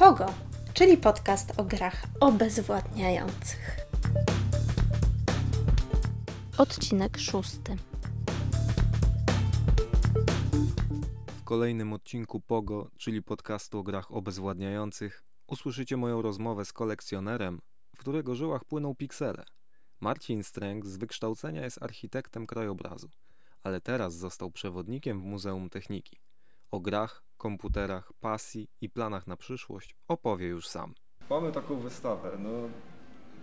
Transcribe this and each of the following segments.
Pogo, czyli podcast o grach obezwładniających. Odcinek szósty. W kolejnym odcinku Pogo, czyli podcastu o grach obezwładniających, usłyszycie moją rozmowę z kolekcjonerem, w którego żyłach płyną piksele. Marcin Stręg z wykształcenia jest architektem krajobrazu, ale teraz został przewodnikiem w Muzeum Techniki. O grach, komputerach, pasji i planach na przyszłość opowie już sam. Mamy taką wystawę. No,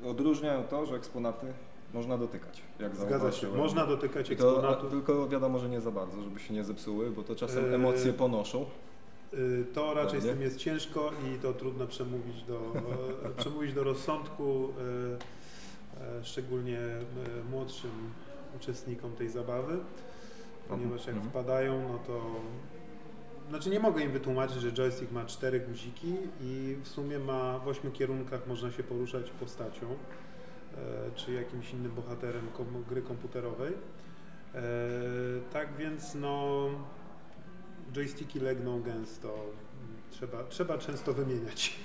odróżniają to, że eksponaty można dotykać. Jak Zgadza się, można dotykać I to, a, eksponatu. tylko wiadomo, że nie za bardzo, żeby się nie zepsuły, bo to czasem Eee, emocje ponoszą. Y, To raczej z Pewnie. tym jest ciężko i to trudno przemówić do, e, przemówić do rozsądku, e, szczególnie młodszym uczestnikom tej zabawy, ponieważ jak Mhm. wpadają, no to... Znaczy nie mogę im wytłumaczyć, że joystick ma cztery guziki i w sumie ma w ośmiu kierunkach można się poruszać postacią e, czy jakimś innym bohaterem gry komputerowej. E, tak więc no joysticki legną gęsto. Trzeba, trzeba często wymieniać.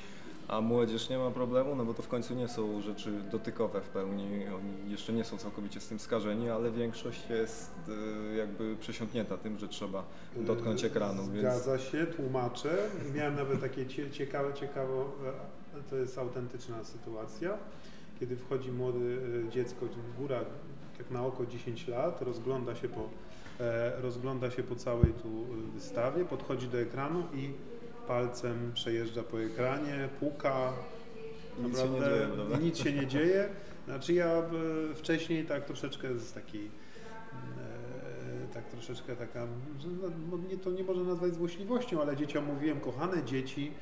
A młodzież nie ma problemu, no bo to w końcu nie są rzeczy dotykowe w pełni. Oni jeszcze nie są całkowicie z tym skażeni, ale większość jest y, jakby przesiąknięta tym, że trzeba dotknąć ekranu. Więc Zgadza się, tłumaczę. Miałem nawet takie cie, ciekawe, ciekawo, e, to jest autentyczna sytuacja, kiedy wchodzi młode e, dziecko, góra tak na oko 10 lat, rozgląda się po, e, rozgląda się po całej tu wystawie, podchodzi do ekranu i palcem przejeżdża po ekranie, puka, nic się Naprawdę dzieje, prawda? Nic się nie dzieje. Znaczy ja wcześniej tak troszeczkę z takiej tak troszeczkę taka, że no, nie, to nie można nazwać złośliwością, ale dzieciom mówiłem, kochane dzieci,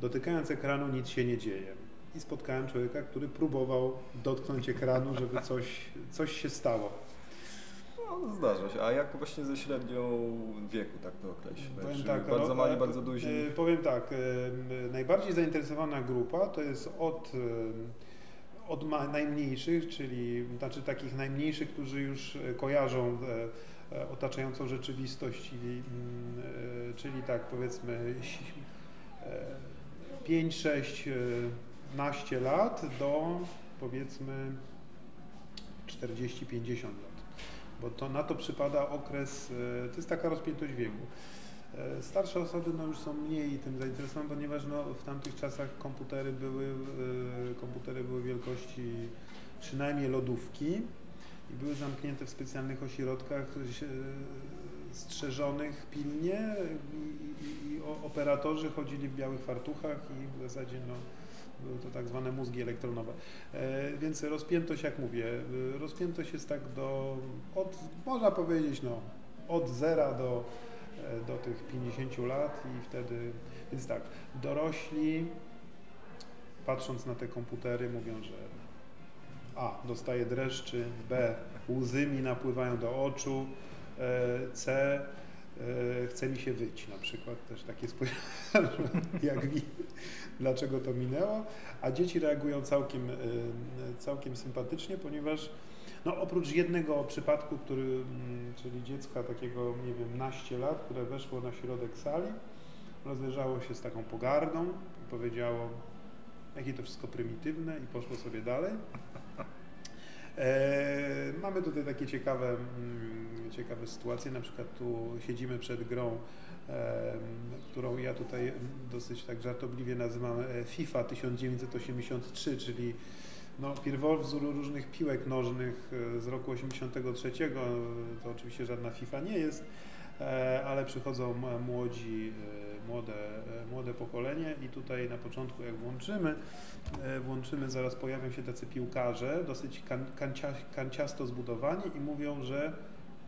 dotykając ekranu nic się nie dzieje. I spotkałem człowieka, który próbował dotknąć ekranu, żeby coś, coś się stało. No, zdarza się. A jak właśnie ze średnią wieku, tak to określić? Powiem Czy tak, bardzo ro- mali, e, bardzo duzi? e, Powiem tak, e, najbardziej zainteresowana grupa to jest od, e, od najmniejszych, czyli znaczy takich najmniejszych, którzy już e, kojarzą e, e, otaczającą rzeczywistość, czyli, mm, e, czyli tak powiedzmy si- e, 5, 6, e, naście lat do powiedzmy 40-50 lat. Bo to na to przypada okres, e, to jest taka rozpiętość wieku. E, Starsze osoby no, już są mniej tym zainteresowane, ponieważ no, w tamtych czasach komputery były, e, komputery były wielkości przynajmniej lodówki i były zamknięte w specjalnych ośrodkach strzeżonych pilnie i, i, i operatorzy chodzili w białych fartuchach i w zasadzie no, były to tak zwane mózgi elektronowe. E, więc rozpiętość, jak mówię, e, rozpiętość jest tak do, od, można powiedzieć, no, od zera do, e, do tych 50 lat i wtedy, więc tak, dorośli patrząc na te komputery mówią, że A, dostaje dreszczy, B, łzy mi napływają do oczu, C, chce mi się wyć na przykład, też takie spojrzenie, jak mi, dlaczego to minęło, a dzieci reagują całkiem, e, całkiem sympatycznie, ponieważ no, oprócz jednego przypadku, który, mm, czyli dziecka takiego, nie wiem, naście lat, które weszło na środek sali, rozejrzało się z taką pogardą i powiedziało, jakie to wszystko prymitywne i poszło sobie dalej. E, mamy tutaj takie ciekawe, mm, ciekawe sytuacje, na przykład tu siedzimy przed grą, którą ja tutaj dosyć tak żartobliwie nazywam e, FIFA 1983, czyli no, pierwowzór różnych piłek nożnych e, z roku 83. To oczywiście żadna FIFA nie jest, ale przychodzą młodzi, młode, e, młode pokolenie i tutaj na początku jak włączymy, e, włączymy, zaraz pojawią się tacy piłkarze, dosyć kan, kancia, kanciasto zbudowani i mówią, że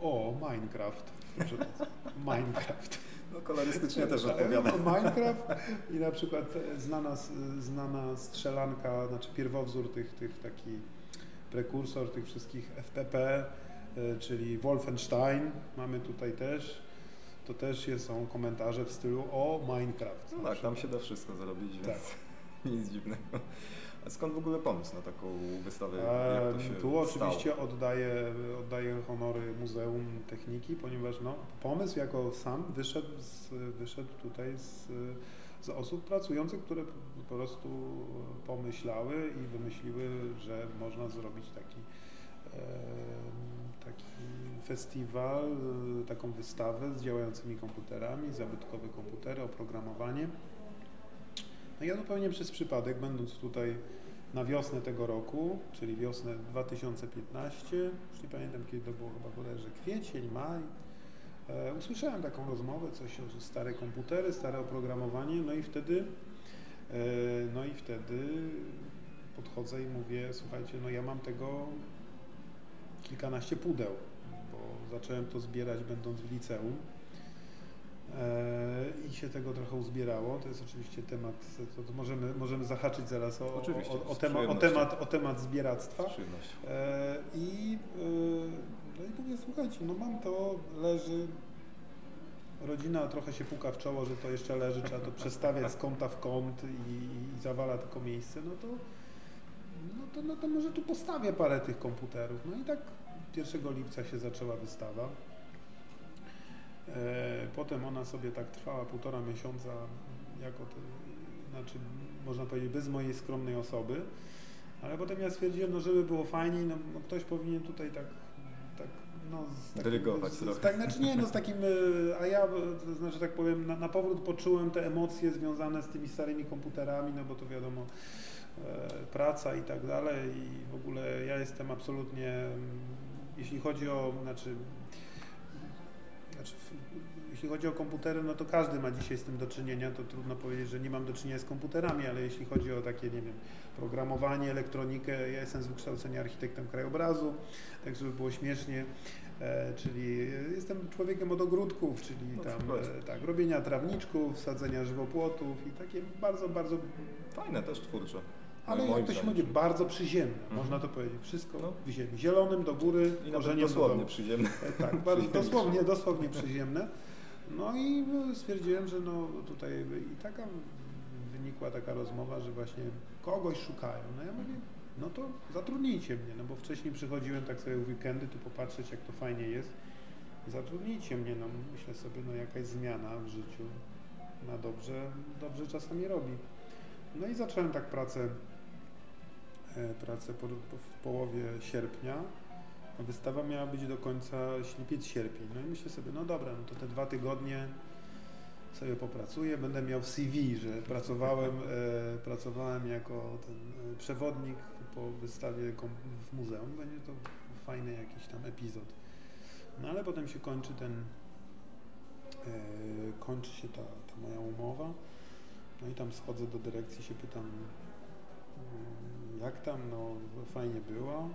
o, Minecraft. Minecraft. No kolorystycznie też odpowiada. Minecraft i na przykład e, znana, znana strzelanka, znaczy pierwowzór tych, tych taki prekursor tych wszystkich FPP, czyli Wolfenstein mamy tutaj też. To też są komentarze w stylu o Minecraft. No tak, tam się da wszystko zrobić, więc Tak. nic dziwnego. A skąd w ogóle pomysł na taką wystawę? Jak to się Tu oczywiście stało? oddaję, oddaję honory Muzeum Techniki, ponieważ no, pomysł jako sam wyszedł, z, wyszedł tutaj z, z osób pracujących, które po prostu pomyślały i wymyśliły, że można zrobić taki, taki festiwal, e, taką wystawę z działającymi komputerami, zabytkowe komputery, oprogramowanie. No ja zupełnie przez przypadek, będąc tutaj na wiosnę tego roku, czyli wiosnę 2015, już nie pamiętam kiedy to było, chyba bodajże kwiecień, maj, e, usłyszałem taką rozmowę, coś o stare komputery, stare oprogramowanie, no i wtedy, e, no i wtedy podchodzę i mówię, słuchajcie, no ja mam tego kilkanaście pudeł, bo zacząłem to zbierać będąc w liceum. E, I się tego trochę uzbierało. To jest oczywiście temat, to, to możemy, możemy zahaczyć zaraz o, Oczywiście, o, o, tema, o, temat, o temat zbieractwa. E, I, e, no i mówię, słuchajcie, no mam to, leży, rodzina trochę się puka w czoło, że to jeszcze leży, trzeba to przestawiać z kąta w kąt i, i zawala tylko miejsce, no to, no to, no to może tu postawię parę tych komputerów. No i tak 1 lipca się zaczęła wystawa. E, Potem ona sobie tak trwała półtora miesiąca, jako to, znaczy można powiedzieć bez mojej skromnej osoby, ale potem ja stwierdziłem, no żeby było fajniej, no, no ktoś powinien tutaj tak, tak no, z takim- Dyrygować z, trochę. Tak, znaczy nie, no z takim, e, a ja, e, to znaczy tak powiem, na, na powrót poczułem te emocje związane z tymi starymi komputerami, no bo to wiadomo, praca i tak dalej. I w ogóle ja jestem absolutnie, mm, jeśli chodzi o, znaczy, znaczy jeśli chodzi o komputery, no to każdy ma dzisiaj z tym do czynienia, to trudno powiedzieć, że nie mam do czynienia z komputerami, ale jeśli chodzi o takie, nie wiem, programowanie, elektronikę, ja jestem z wykształcenia architektem krajobrazu, tak żeby było śmiesznie, e, czyli jestem człowiekiem od ogródków, czyli No, tam e, tak, robienia trawniczków, sadzenia żywopłotów i takie bardzo, bardzo Fajne też twórcze. Ale jak to się mówi, bardzo przyziemne, Mhm. można to powiedzieć. Wszystko No. w ziemi. Zielonym do góry, I korzeniem do dosłownie dołu. przyziemne. E, Tak, bardzo dosłownie, dosłownie przyziemne. No i e, stwierdziłem, że no tutaj i taka wynikła taka rozmowa, że właśnie kogoś szukają. No ja mówię, no to zatrudnijcie mnie, no bo wcześniej przychodziłem tak sobie w weekendy tu popatrzeć, jak to fajnie jest. Zatrudnijcie mnie, no myślę sobie, no jakaś zmiana w życiu na dobrze, dobrze czasami robi. No i zacząłem tak pracę, pracę po, po, w połowie sierpnia. A Wystawa miała być do końca lipiec, sierpień. No i myślę sobie, no dobra, no to te dwa tygodnie sobie popracuję, będę miał CV, że pracowałem, e, pracowałem jako ten e, przewodnik po wystawie w muzeum. Będzie to fajny jakiś tam epizod. No ale potem się kończy ten, e, kończy się ta, ta moja umowa. No i tam schodzę do dyrekcji, się pytam, mm, jak tam, no fajnie było.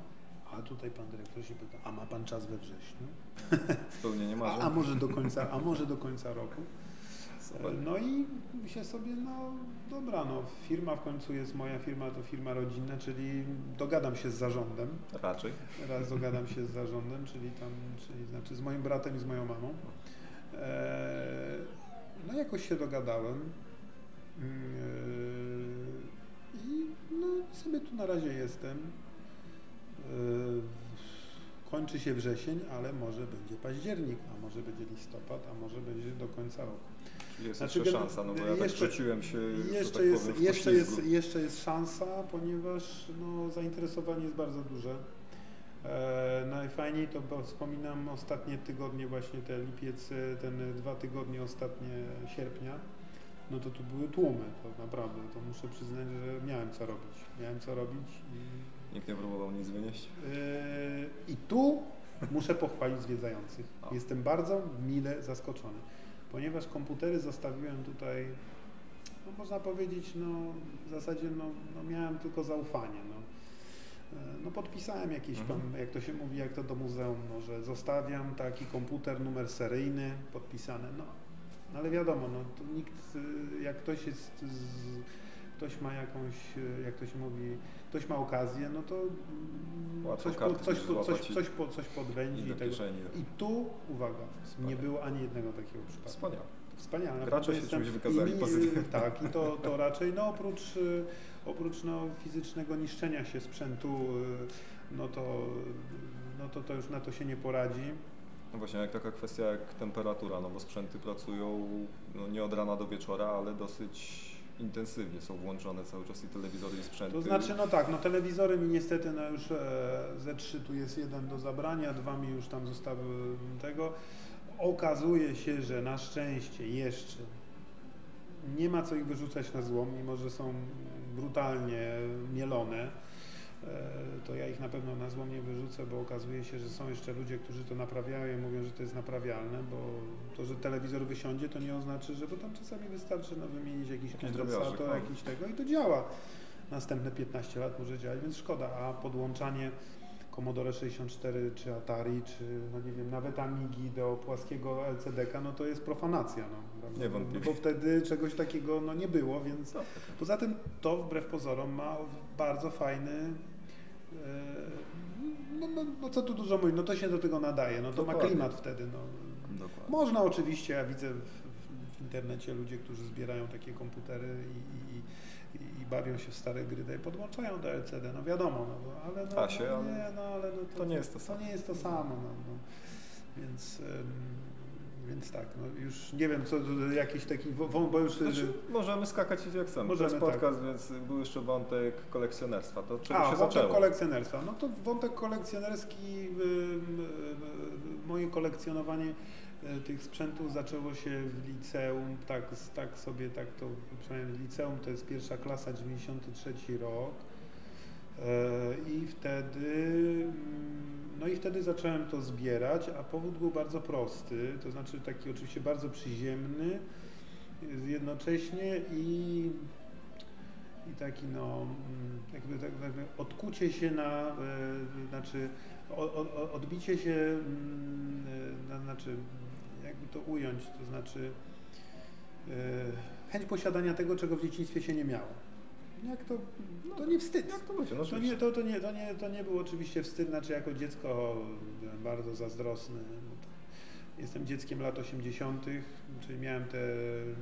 A tutaj pan dyrektor się pyta, a ma pan czas we wrześniu? Spełnienie A, marzeń. a może do końca, a może do końca roku? Super. No i się sobie, no dobra, no firma w końcu jest moja firma, to firma rodzinna, czyli dogadam się z zarządem, Raczej. raz dogadam się z zarządem, czyli tam, czyli znaczy z moim bratem i z moją mamą. Eee, no jakoś się dogadałem. Eee, I no sobie tu na razie jestem. Eee, kończy się wrzesień, ale może będzie październik, a może będzie listopad, a może będzie do końca roku. Czyli jest Znaczy, jeszcze szansa, no bo ja tak jeszcze- rzuciłem się, Jeszcze, tak jest, powiem, jeszcze, jest, jeszcze jest szansa, ponieważ no, zainteresowanie jest bardzo duże. E, najfajniej to bo wspominam ostatnie tygodnie, właśnie te lipiec, e, ten dwa tygodnie ostatnie sierpnia, no to tu były tłumy, to naprawdę, to muszę przyznać, że miałem co robić. Miałem co robić i Nikt nie próbował nic wynieść. Yy, I tu muszę pochwalić zwiedzających. O. Jestem bardzo mile zaskoczony, ponieważ komputery zostawiłem tutaj, no można powiedzieć, no w zasadzie no, no miałem tylko zaufanie. No. Yy, No podpisałem jakieś Mhm. tam, jak to się mówi, jak to do muzeum, no, że zostawiam taki komputer, numer seryjny, podpisane, no. No ale wiadomo, no to nikt, y, jak ktoś jest, z, ktoś ma jakąś, y, jak to się mówi, ktoś ma okazję, no to Łatwo coś, po, coś, po, coś, coś, po, coś I podwędzi do i tego. I tu, uwaga, nie Wspaniale. było ani jednego takiego przypadku. Wspaniale. Wspaniale. Gracze się Jestem- czymś wykazali i- pozytywnie. Tak, i to, to raczej, no oprócz, y, oprócz no, fizycznego niszczenia się sprzętu, y, no to, no to, to już na to się nie poradzi. No właśnie, jak taka kwestia jak temperatura, no bo sprzęty pracują no nie od rana do wieczora, ale dosyć intensywnie są włączone cały czas i telewizory i sprzęty. To znaczy, no tak, no telewizory mi niestety no już e, ze trzy tu jest jeden do zabrania, dwa mi już tam zostały tego. Okazuje się, że na szczęście jeszcze nie ma co ich wyrzucać na złom, mimo że są brutalnie mielone. E, To ja ich na pewno na złom nie wyrzucę, bo okazuje się, że są jeszcze ludzie, którzy to naprawiają i mówią, że to jest naprawialne, bo to, że telewizor wysiądzie, to nie oznacza, że bo tam czasami wystarczy no, wymienić jakiś kondensator, no. jakiś tego i to działa. Następne 15 lat może działać, więc szkoda, a podłączanie Commodore 64 czy Atari, czy no nie wiem, nawet Amigi do płaskiego LCD-ka, no to jest profanacja. No, prawda? Niewątpliwie. Bo wtedy czegoś takiego no, nie było, więc No, Poza tym to wbrew pozorom ma bardzo fajny. E, No, no, no co tu dużo mówić, no to się do tego nadaje, no to ma Dokładnie. klimat wtedy. No. dokładnie. Można oczywiście, ja widzę w, w, internecie ludzie, którzy zbierają takie komputery i, i, i, bawią się w stare gry, i podłączają do LCD, no wiadomo, no, ale no, no, nie, no, ale no, to, to nie jest to To samo. nie jest to samo, no, no. Więc, em, więc tak, no już nie wiem, co jakiś taki, bo już... Znaczy, możemy skakać jak chcemy. Możemy, to jest podcast, więc był jeszcze wątek kolekcjonerstwa. To czego A, się wątek zaczęło? kolekcjonerstwa. No to wątek kolekcjonerski, moje kolekcjonowanie y, tych sprzętów zaczęło się w liceum, tak, tak sobie, tak to przynajmniej w liceum, to jest pierwsza klasa, 93 rok. E, I wtedy, mm, no i wtedy zacząłem to zbierać, a powód był bardzo prosty, to znaczy taki oczywiście bardzo przyziemny, jednocześnie i i taki no, mm, jakby, tak, jakby odkucie się na, e, znaczy odbicie się, mm, e, na, znaczy jakby to ująć, to znaczy chęć posiadania tego, czego w dzieciństwie się nie miało. Jak to, to nie wstyd. Jak to będzie? No, To nie, to, to, nie, to, nie, to nie był oczywiście wstyd, znaczy jako dziecko byłem bardzo zazdrosny. Jestem dzieckiem lat 80., czyli miałem te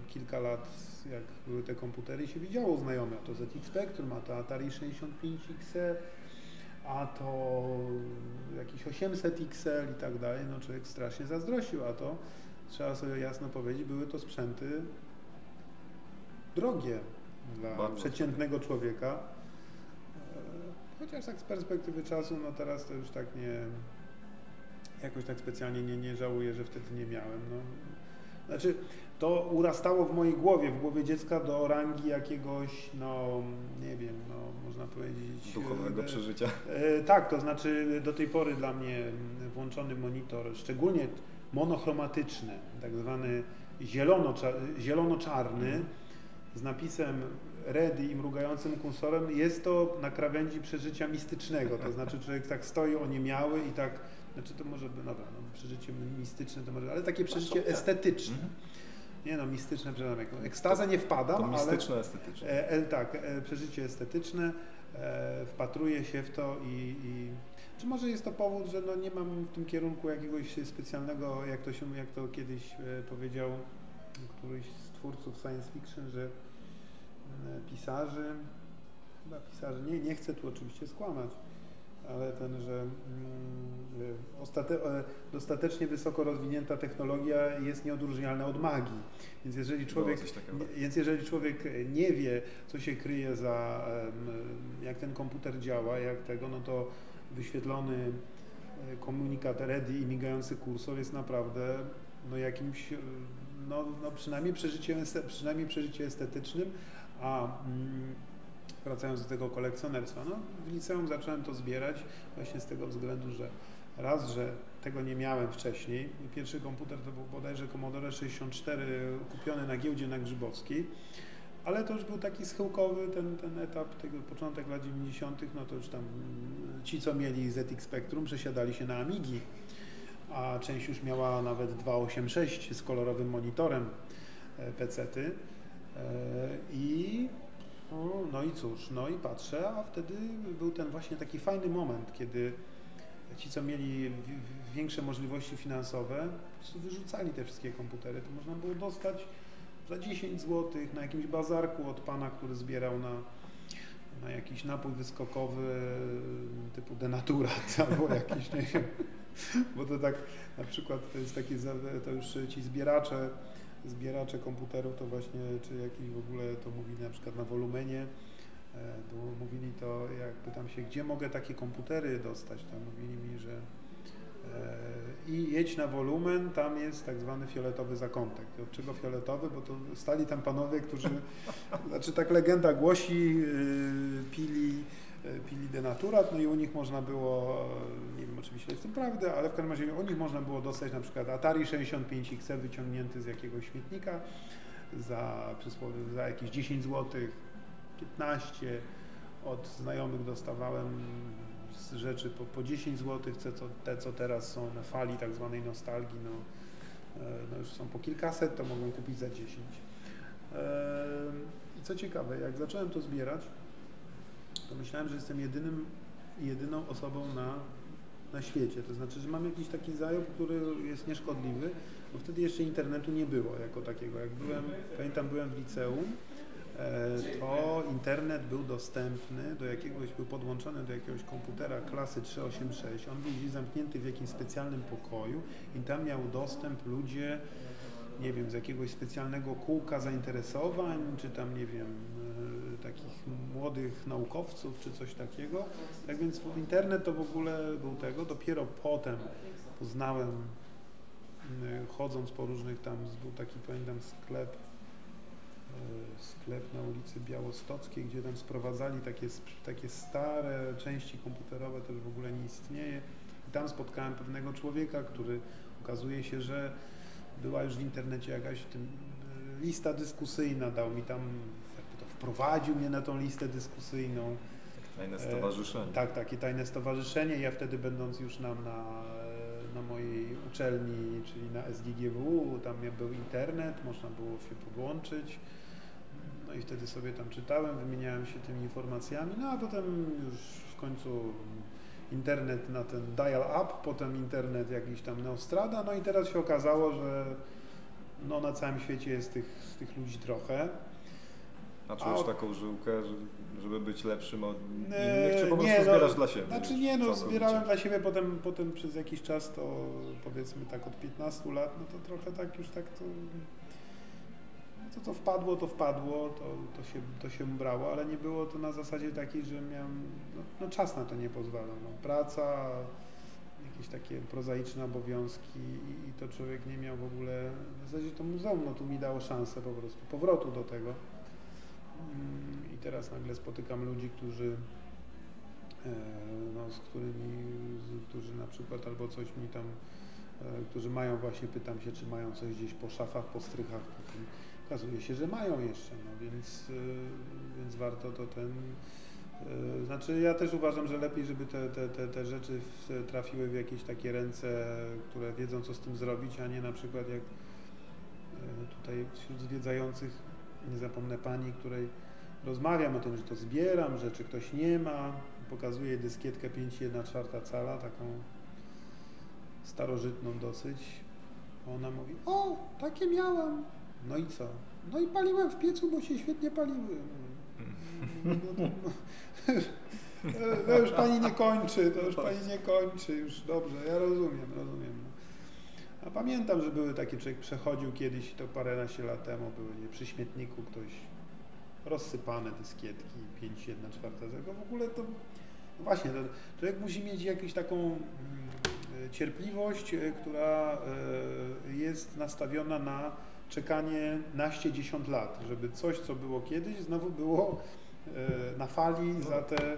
kilka lat, jak były te komputery i się widziało znajome. A to ZX Spectrum, a to Atari 65 XE, a to jakiś 800 XL i tak dalej. No człowiek strasznie zazdrościł, a to trzeba sobie jasno powiedzieć, były to sprzęty drogie dla Bardzo przeciętnego człowieka. E, Chociaż tak z perspektywy czasu, no teraz to już tak nie, jakoś tak specjalnie nie, nie żałuję, że wtedy nie miałem. No. Znaczy, to urastało w mojej głowie, w głowie dziecka do rangi jakiegoś, no nie wiem, no można powiedzieć... Duchowego e, przeżycia. E, tak, to znaczy do tej pory dla mnie mm, włączony monitor, szczególnie monochromatyczny, tak zwany zielono, zielono-czarny z napisem ready i mrugającym kursorem, jest to na krawędzi przeżycia mistycznego, to znaczy człowiek tak stoi oniemiały i tak, znaczy to może dobra, no, przeżycie mistyczne to może, ale takie przeżycie estetyczne. Mhm. Nie no, mistyczne, przepraszam, ekstazę nie wpadam, To ale... mistyczne, estetyczne. E, e, tak, e, przeżycie estetyczne, e, wpatruję się w to i, i czy może jest to powód, że no nie mam w tym kierunku jakiegoś specjalnego, jak to, się, jak to kiedyś e, powiedział któryś z twórców science fiction, że e, pisarzy, chyba pisarzy, nie, nie chcę tu oczywiście skłamać, ale ten, że mm, e, ostate, dostatecznie wysoko rozwinięta technologia jest nieodróżnialna od magii. Więc jeżeli człowiek, nie- więc jeżeli człowiek nie wie, co się kryje za, jak ten komputer działa, jak tego, no to wyświetlony e, komunikat ready i migający kursor jest naprawdę no jakimś, no, no przynajmniej, przeżyciem, przynajmniej estetycznym, a mm, wracając do tego kolekcjonerstwa, no w liceum zacząłem to zbierać właśnie z tego względu, że raz, że tego nie miałem wcześniej. Pierwszy komputer to był bodajże Commodore 64 kupiony na giełdzie na Grzybowskiej, ale to już był taki schyłkowy ten, ten etap, tego początek lat 90., no to już tam mm, ci, co mieli ZX Spectrum, przesiadali się na Amigi, a część już miała nawet 286 z kolorowym monitorem e, PC-ty. E, I no, no i cóż, no i patrzę, a wtedy był ten właśnie taki fajny moment, kiedy ci, co mieli większe możliwości finansowe, po prostu wyrzucali te wszystkie komputery. To można było dostać za 10 zł na jakimś bazarku od pana, który zbierał na, na jakiś napój wyskokowy typu denaturat albo jakiś, nie wiem. Bo to tak na przykład to jest taki, za- to już ci zbieracze, zbieracze komputerów to właśnie, czy jakiś w ogóle to mówili na przykład na wolumenie, e, to mówili to, jak pytam się, gdzie mogę takie komputery dostać, to mówili mi, że e, i jedź na wolumen, tam jest tak zwany fioletowy zakątek. Od czego fioletowy? Bo to stali tam panowie, którzy, znaczy tak legenda głosi, yy, pili, pili denaturat, no i u nich można było, nie wiem oczywiście jest to prawda, ale w każdym razie u nich można było dostać na przykład Atari 65XL wyciągnięty z jakiegoś śmietnika za, za jakieś 10 zł, 15 od znajomych dostawałem z rzeczy po, po 10 zł, te co, te co teraz są na fali tak zwanej nostalgii, no, e, no już są po kilkaset, to mogłem kupić za 10. E, I co ciekawe, jak zacząłem to zbierać, to myślałem, że jestem jedynym, jedyną osobą na, na świecie. To znaczy, że mam jakiś taki zajob, który jest nieszkodliwy, bo wtedy jeszcze internetu nie było jako takiego. Jak byłem, pamiętam, byłem w liceum, e, to internet był dostępny do jakiegoś, był podłączony do jakiegoś komputera klasy 386. On był zamknięty w jakimś specjalnym pokoju i tam miał dostęp ludzie, nie wiem, z jakiegoś specjalnego kółka zainteresowań, czy tam, nie wiem, młodych naukowców, czy coś takiego. Tak więc internet to w ogóle był tego. Dopiero potem poznałem, m, chodząc po różnych tam, był taki, pamiętam, sklep, e, sklep na ulicy Białostockiej, gdzie tam sprowadzali takie, takie stare części komputerowe, to już w ogóle nie istnieje. I tam spotkałem pewnego człowieka, który okazuje się, że była już w internecie jakaś tym, e, lista dyskusyjna, dał mi tam, wprowadził mnie na tą listę dyskusyjną. Fajne E, stowarzyszenie. Tak, takie tajne stowarzyszenie. Ja wtedy będąc już na, na, na mojej uczelni, czyli na SGGW, tam był internet, można było się podłączyć. No i wtedy sobie tam czytałem, wymieniałem się tymi informacjami, no a potem już w końcu internet na ten dial-up, potem internet jakiś tam Neostrada, no i teraz się okazało, że no na całym świecie jest tych, tych ludzi trochę. Czujesz od- taką żyłkę, że- żeby być lepszym od innych, czy po prostu nie, no, zbierasz dla siebie? Znaczy już nie, no zbierałem dla siebie, potem, potem przez jakiś czas to powiedzmy tak od 15 lat, no to trochę tak już tak to, to co wpadło, to wpadło, to, to, się, to się brało, ale nie było to na zasadzie takiej, że miałem, no, no czas na to nie pozwalał, no, praca, jakieś takie prozaiczne obowiązki i, i to człowiek nie miał w ogóle, w zasadzie to muzeum no, tu mi dało szansę po prostu powrotu do tego. I teraz nagle spotykam ludzi, którzy e, no, z którymi, którzy na przykład albo coś mi tam, e, którzy mają właśnie, pytam się, czy mają coś gdzieś po szafach, po strychach, okazuje się, że mają jeszcze, no więc, e, więc warto to ten, znaczy ja też uważam, że lepiej, żeby te, te, te, te rzeczy trafiły w jakieś takie ręce, które wiedzą, co z tym zrobić, a nie na przykład jak tutaj wśród zwiedzających, nie zapomnę pani, której rozmawiam o tym, że to zbieram, że czy ktoś nie ma, pokazuję dyskietkę 5,1 czwarta cala, taką starożytną dosyć. Ona mówi, o, takie miałam. No i co? No i paliłem w piecu, bo się świetnie paliły. No, no, no już pani nie kończy, to już pani nie kończy, już dobrze, ja rozumiem, rozumiem. No. A pamiętam, że były takie, człowiek przechodził kiedyś, to paręnaście lat temu, były nie, przy śmietniku ktoś rozsypane dyskietki 5, 1 czwarta tego. W ogóle to no właśnie, to człowiek musi mieć jakąś taką mm, e, cierpliwość, e, która e, jest nastawiona na czekanie naście, dziesiąt lat, żeby coś, co było kiedyś, znowu było na fali No. za te e,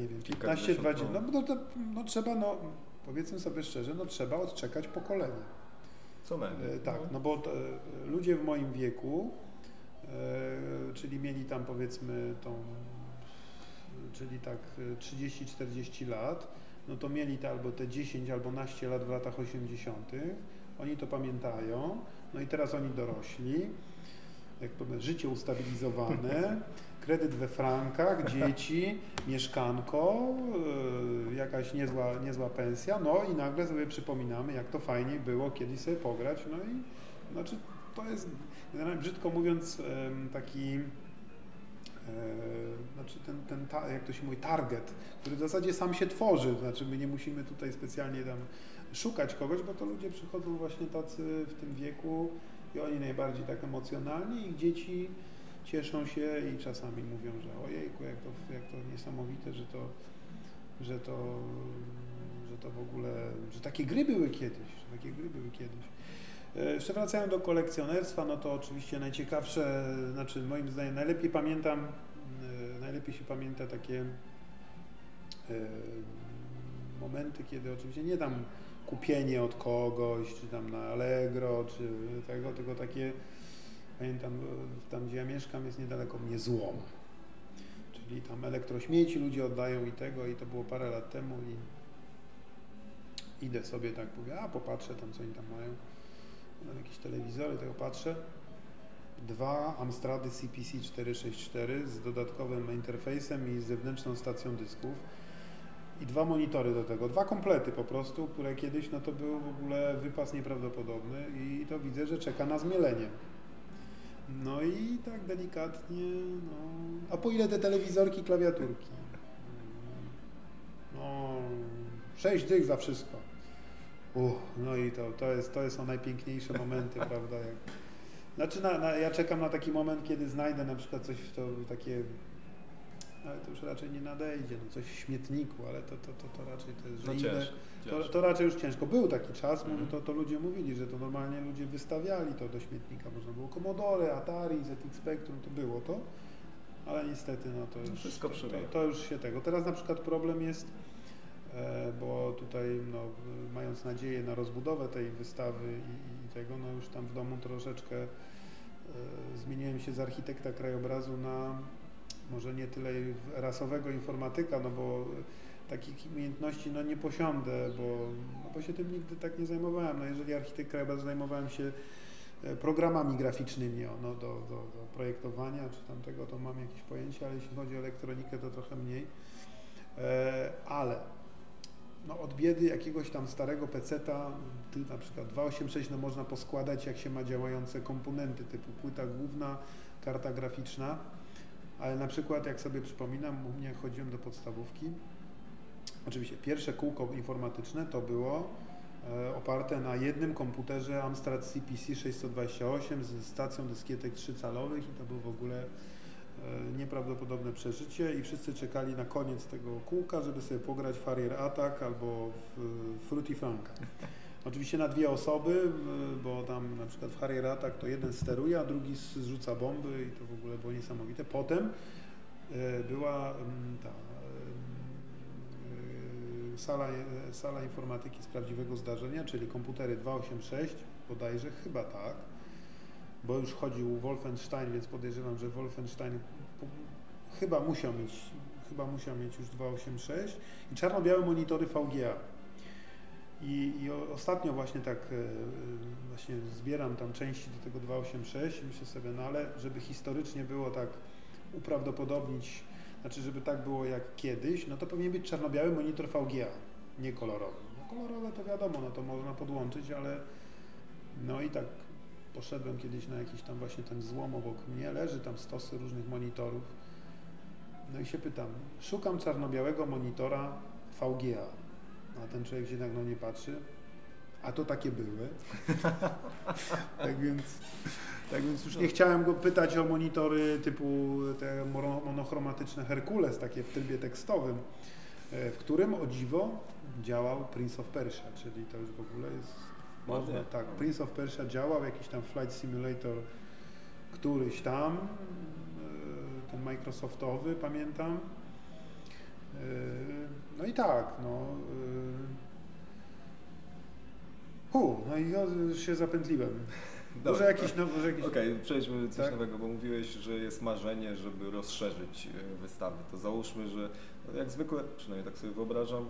nie wiem, 15, Kilkadziesiąt, 20, no, no. no, to, no trzeba, no powiedzmy sobie szczerze, no trzeba odczekać pokolenie. Co najmniej. E, Tak, no bo to, e, ludzie w moim wieku, e, czyli mieli tam powiedzmy tą, czyli tak e, 30-40 lat, no to mieli te albo te 10 albo 12 lat w latach 80. Oni to pamiętają, no i teraz oni dorośli. jak powiem, życie ustabilizowane, kredyt we frankach, dzieci, mieszkanko, yy, jakaś niezła, niezła pensja, no i nagle sobie przypominamy, jak to fajnie było kiedyś sobie pograć, no i znaczy to jest, brzydko mówiąc, taki e, znaczy ten, ten ta, jak to się mówi, target, który w zasadzie sam się tworzy, znaczy my nie musimy tutaj specjalnie tam szukać kogoś, bo to ludzie przychodzą właśnie tacy w tym wieku i oni najbardziej tak emocjonalni i dzieci cieszą się i czasami mówią, że ojejku, jak to, jak to niesamowite, że to, że to, że to w ogóle, że takie gry były kiedyś, że takie gry były kiedyś. E, Jeszcze wracając do kolekcjonerstwa, no to oczywiście najciekawsze, znaczy moim zdaniem najlepiej pamiętam, e, najlepiej się pamięta takie e, momenty, kiedy oczywiście nie tam kupienie od kogoś, czy tam na Allegro, czy tego, tylko takie, pamiętam, e, tam gdzie ja mieszkam jest niedaleko mnie złom. Czyli tam elektrośmieci ludzie oddają i tego, i to było parę lat temu i idę sobie tak, mówię, a popatrzę tam, co oni tam mają. Mam jakieś telewizory, tego patrzę. Dwa Amstrady CPC 464 z dodatkowym interfejsem i zewnętrzną stacją dysków. I dwa monitory do tego, dwa komplety po prostu, które kiedyś no to był w ogóle wypas nieprawdopodobny i to widzę, że czeka na zmielenie. No i tak delikatnie, no. A po ile te telewizorki, klawiaturki? No, sześć dych za wszystko. Uch, no i to, to, jest, to są najpiękniejsze momenty, prawda? Jak, znaczy, na, na, ja czekam na taki moment, kiedy znajdę na przykład coś w to takie, ale to już raczej nie nadejdzie, no coś w śmietniku, ale to, to, to, to raczej to jest, że No inne, ciężko, to, ciężko. to raczej już ciężko. Był taki czas, Mhm. mówię, to, to ludzie mówili, że to normalnie ludzie wystawiali to do śmietnika. Można było Commodore, Atari, ZX Spectrum, to było to, ale niestety no to już, wszystko to, to, to już się tego. Teraz na przykład problem jest, e, bo tutaj no, mając nadzieję na rozbudowę tej wystawy i, i tego, no już tam w domu troszeczkę e, zmieniłem się z architekta krajobrazu na może nie tyle rasowego informatyka, no bo takich umiejętności no, nie posiądę, bo, no, bo się tym nigdy tak nie zajmowałem. No, jeżeli architekt krajobrazu zajmowałem się e, programami graficznymi o, no, do, do, do projektowania czy tamtego, to mam jakieś pojęcie, ale jeśli chodzi o elektronikę, to trochę mniej. E, ale no, od biedy jakiegoś tam starego peceta, ty na przykład 286, no można poskładać jak się ma działające komponenty typu płyta główna, karta graficzna, ale na przykład jak sobie przypominam, u mnie chodziłem do podstawówki, oczywiście pierwsze kółko informatyczne to było e, oparte na jednym komputerze Amstrad CPC 628 z stacją dyskietek 3-calowych i to było w ogóle e, nieprawdopodobne przeżycie i wszyscy czekali na koniec tego kółka, żeby sobie pograć w Harrier Attack albo Fruity Franka. Oczywiście na dwie osoby, y, bo tam na przykład w Harrier Attack to jeden steruje, a drugi zrzuca bomby i to w ogóle było niesamowite. Potem y, była mm, ta y, sala, sala informatyki z prawdziwego zdarzenia, czyli komputery 286 bodajże, chyba tak, bo już chodził Wolfenstein, więc podejrzewam, że Wolfenstein chyba musiał mieć, chyba musiał mieć już 286 i czarno-białe monitory VGA. I, I ostatnio właśnie tak e, e, właśnie zbieram tam części do tego 286 i myślę sobie, no ale żeby historycznie było tak uprawdopodobnić, znaczy żeby tak było jak kiedyś, no to powinien być czarno-biały monitor VGA, nie kolorowy. No kolorowe to wiadomo, no to można podłączyć, ale no i tak poszedłem kiedyś na jakiś tam właśnie ten złom obok mnie, leży tam stosy różnych monitorów. No i się pytam, szukam czarno-białego monitora VGA. A ten człowiek się tak na mnie patrzy. A to takie były. tak więc, tak więc już nie chciałem go pytać o monitory typu te mono- monochromatyczne Herkules, takie w trybie tekstowym, e, w którym o dziwo działał Prince of Persia, czyli to już w ogóle jest można, Ładnie. tak, Prince of Persia działał, jakiś tam Flight Simulator któryś tam, e, ten Microsoftowy, pamiętam. No i tak, no. e, Hu, no i ja się zapętliłem. Może Dobra. jakiś, no, może jakiś Okej, przejdźmy coś Tak? nowego, bo mówiłeś, że jest marzenie, żeby rozszerzyć e, wystawy. To załóżmy, że no jak zwykle, przynajmniej tak sobie wyobrażam,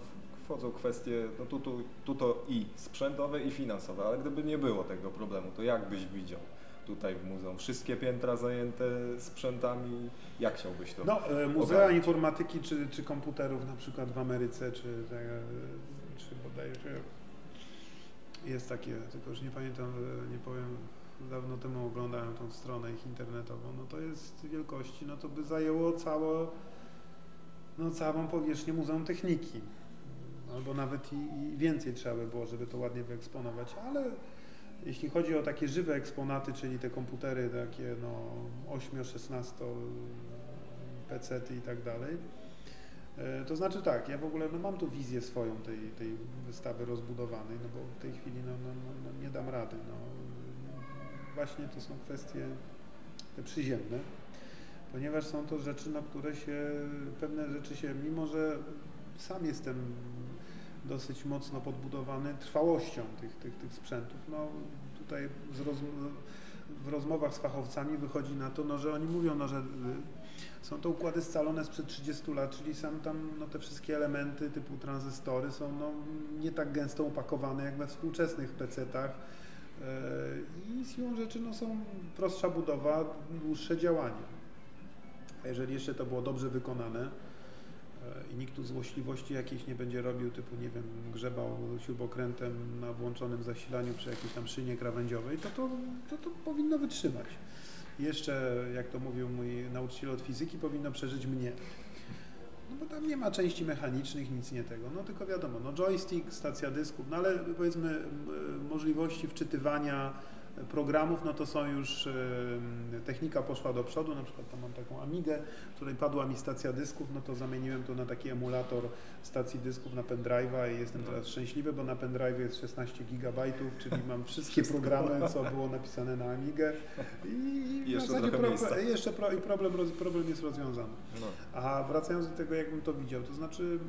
wchodzą kwestie, no tu, tu, tu to i sprzętowe i finansowe, ale gdyby nie było tego problemu, to jak byś widział tutaj w muzeum wszystkie piętra zajęte sprzętami. Jak chciałbyś to? No, e, muzea ogarnąć? informatyki czy, czy komputerów na przykład w Ameryce, czy, czy bodajże jest takie, tylko już nie pamiętam, nie powiem, dawno temu oglądałem tą stronę ich internetową, no to jest wielkości, no to by zajęło całe, no całą powierzchnię Muzeum Techniki. Albo nawet i, i więcej trzeba by było, żeby to ładnie wyeksponować, ale jeśli chodzi o takie żywe eksponaty, czyli te komputery takie no 8-16 PC i tak dalej, e, to znaczy tak, ja w ogóle no, mam tu wizję swoją tej, tej wystawy rozbudowanej, no bo w tej chwili no, no, no, no, nie dam rady. No. Właśnie to są kwestie te przyziemne, ponieważ są to rzeczy, na które się, pewne rzeczy się, mimo że sam jestem dosyć mocno podbudowany trwałością tych, tych, tych sprzętów. No, tutaj roz, w rozmowach z fachowcami wychodzi na to, no, że oni mówią, no, że y, są to układy scalone sprzed 30 lat, czyli sam tam no, te wszystkie elementy typu tranzystory są no, nie tak gęsto upakowane jak we współczesnych PC-tach i siłą rzeczy no, są prostsza budowa, dłuższe działanie. A jeżeli jeszcze to było dobrze wykonane, i nikt tu złośliwości jakiejś nie będzie robił, typu, nie wiem, grzebał śrubokrętem na włączonym zasilaniu przy jakiejś tam szynie krawędziowej, to to, to, to powinno wytrzymać. Jeszcze, jak to mówił mój nauczyciel od fizyki, powinno przeżyć mnie. No bo tam nie ma części mechanicznych, nic nie tego. No tylko wiadomo, no joystick, stacja dysków, no ale powiedzmy możliwości wczytywania programów, no to są już, technika poszła do przodu, na przykład tam mam taką Amigę, której padła mi stacja dysków, no to zamieniłem to na taki emulator stacji dysków na pendrive'a i jestem teraz szczęśliwy, bo na pendrive jest 16 gigabajtów, czyli mam wszystkie programy, co było napisane na Amigę i, I jeszcze w zasadzie trochę miejsca. pro, jeszcze pro, i problem, problem jest rozwiązany. No. A wracając do tego, jakbym to widział, to znaczy, mm,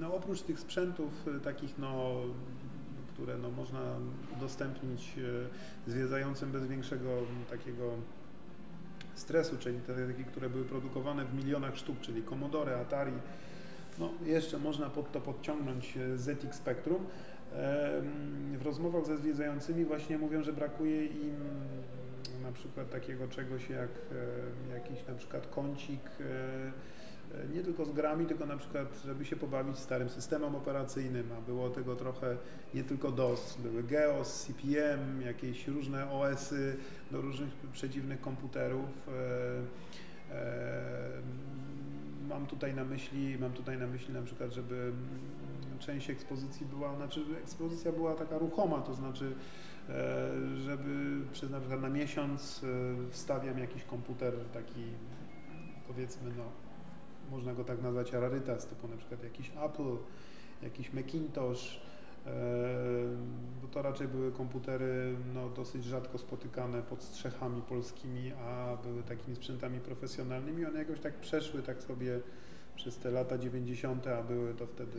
no oprócz tych sprzętów y, takich, no, które no, można udostępnić y, zwiedzającym bez większego takiego stresu, czyli te takie, które były produkowane w milionach sztuk, czyli Commodore, Atari, no jeszcze można pod to podciągnąć y, ZX Spectrum. W rozmowach ze zwiedzającymi właśnie mówią, że brakuje im na przykład takiego czegoś jak e, jakiś na przykład kącik e, e, nie tylko z grami, tylko na przykład, żeby się pobawić starym systemem operacyjnym, a było tego trochę nie tylko DOS, były GEOS, CPM, jakieś różne OS-y do różnych przedziwnych komputerów. E, e, Mam tutaj na myśli, mam tutaj na myśli na przykład, żeby część ekspozycji była, znaczy ekspozycja była taka ruchoma, to znaczy e, żeby przez na przykład na miesiąc e, wstawiam jakiś komputer taki powiedzmy no można go tak nazwać rarytas, typu na przykład jakiś Apple, jakiś Macintosh, bo to raczej były komputery no, dosyć rzadko spotykane pod strzechami polskimi, a były takimi sprzętami profesjonalnymi. One jakoś tak przeszły tak sobie przez te lata 90., a były to wtedy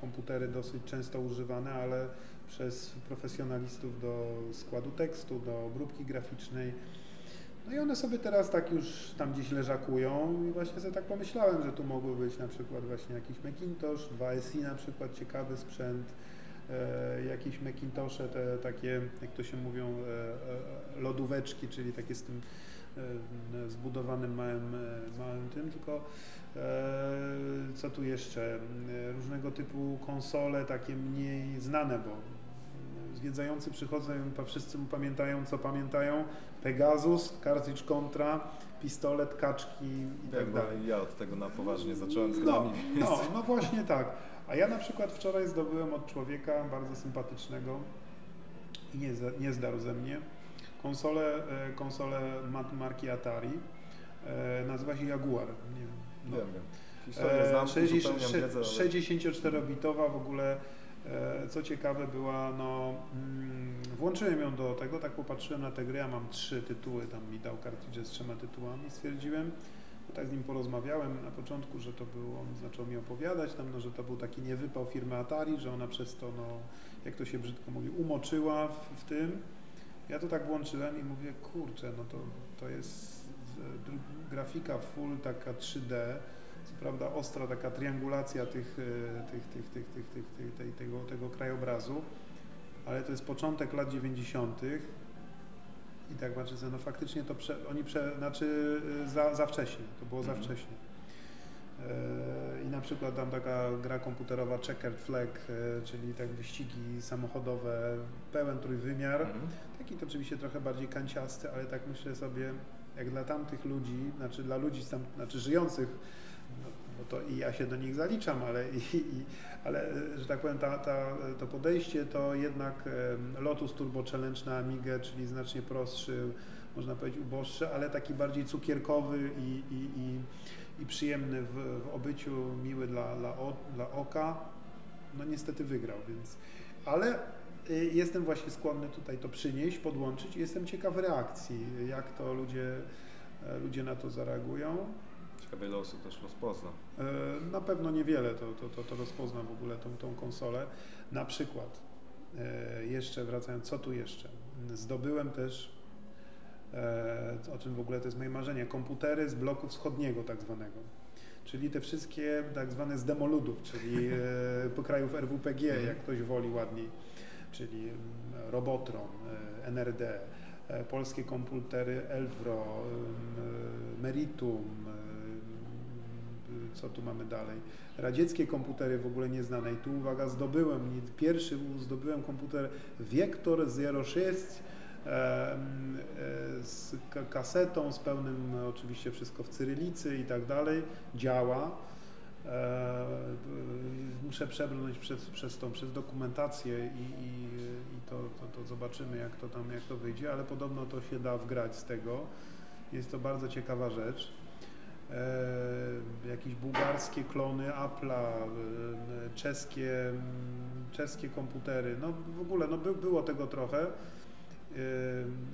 komputery dosyć często używane, ale przez profesjonalistów do składu tekstu, do obróbki graficznej. No i one sobie teraz tak już tam gdzieś leżakują i właśnie sobie tak pomyślałem, że tu mogły być na przykład właśnie jakiś Macintosh, 2SI na przykład, ciekawy sprzęt, e, jakieś Macintoshe, te takie, jak to się mówią, e, e, lodóweczki, czyli takie z tym e, zbudowanym małym, e, małym tym, tylko e, co tu jeszcze, różnego typu konsole, takie mniej znane, bo zwiedzający przychodzą wszyscy pamiętają, co pamiętają. Pegasus, Cartridge Contra, pistolet, kaczki i tak dalej. ja od tego na poważnie zacząłem z No, no, no właśnie tak. A ja na przykład wczoraj zdobyłem od człowieka bardzo sympatycznego i nie, nie zdarł ze mnie konsolę, e, konsolę ma- marki Atari. E, Nazywa się Jaguar. Nie wiem. No. Wiem, wiem. Historię znam, uzupełniam wiedzę, ale... 64-bitowa w ogóle, e, co ciekawe była, no mm, włączyłem ją do tego, tak popatrzyłem na te gry, ja mam trzy tytuły, tam mi dał kartridże z trzema tytułami, stwierdziłem, tak z nim porozmawiałem na początku, że to był, on zaczął mi opowiadać tam, no, że to był taki niewypał firmy Atari, że ona przez to, no, jak to się brzydko mówi, umoczyła w, w tym. Ja to tak włączyłem i mówię, kurczę, no to, to jest e, grafika full, taka 3D, co prawda ostra taka triangulacja tych, e, tych, tych, tych, tych, tych, tych, tej, tego, tego krajobrazu, ale to jest początek lat 90. I tak patrzę, no faktycznie to prze, oni prze, znaczy y, za, za wcześnie, to było za Mhm. wcześnie. E, I na przykład tam taka gra komputerowa Checkered Flag, e, czyli tak wyścigi samochodowe, pełen trójwymiar. Mhm. Taki to oczywiście trochę bardziej kanciasty, ale tak myślę sobie, jak dla tamtych ludzi, znaczy dla ludzi tam, znaczy żyjących, no, no to i ja się do nich zaliczam, ale, i, i, ale że tak powiem, ta, ta, to podejście to jednak Lotus Turbo Challenge na Amigę, czyli znacznie prostszy, można powiedzieć uboższy, ale taki bardziej cukierkowy i, i, i, i przyjemny w, w obyciu, miły dla, dla, o, dla oka, no niestety wygrał, więc ale y, jestem właśnie skłonny tutaj to przynieść, podłączyć i jestem ciekaw reakcji, jak to ludzie, e, ludzie na to zareagują. Ciekawe ile osób też rozpozna. E, Na pewno niewiele to, to, to, to rozpozna w ogóle tą, tą konsolę. Na przykład, e, jeszcze wracając, co tu jeszcze? Zdobyłem też, e, o czym w ogóle to jest moje marzenie, komputery z bloku wschodniego tak zwanego. Czyli te wszystkie tak zwane z demoludów, czyli e, krajów RWPG, jak ktoś woli ładniej, czyli mm, Robotron, e, NRD, e, polskie komputery Elvro, Meritum, co tu mamy dalej? Radzieckie komputery w ogóle nieznane i tu uwaga, zdobyłem, pierwszy zdobyłem komputer Wiektor 06 em, e, z ka- kasetą, z pełnym oczywiście wszystko w cyrylicy i tak dalej, działa. E, e, muszę przebrnąć przez, przez tą, przez dokumentację i, i, i to, to, to zobaczymy jak to tam, jak to wyjdzie, ale podobno to się da wgrać z tego. Jest to bardzo ciekawa rzecz. E, jakieś bułgarskie klony Apple'a, e, czeskie, mm, czeskie komputery, no w ogóle no by, było tego trochę. E,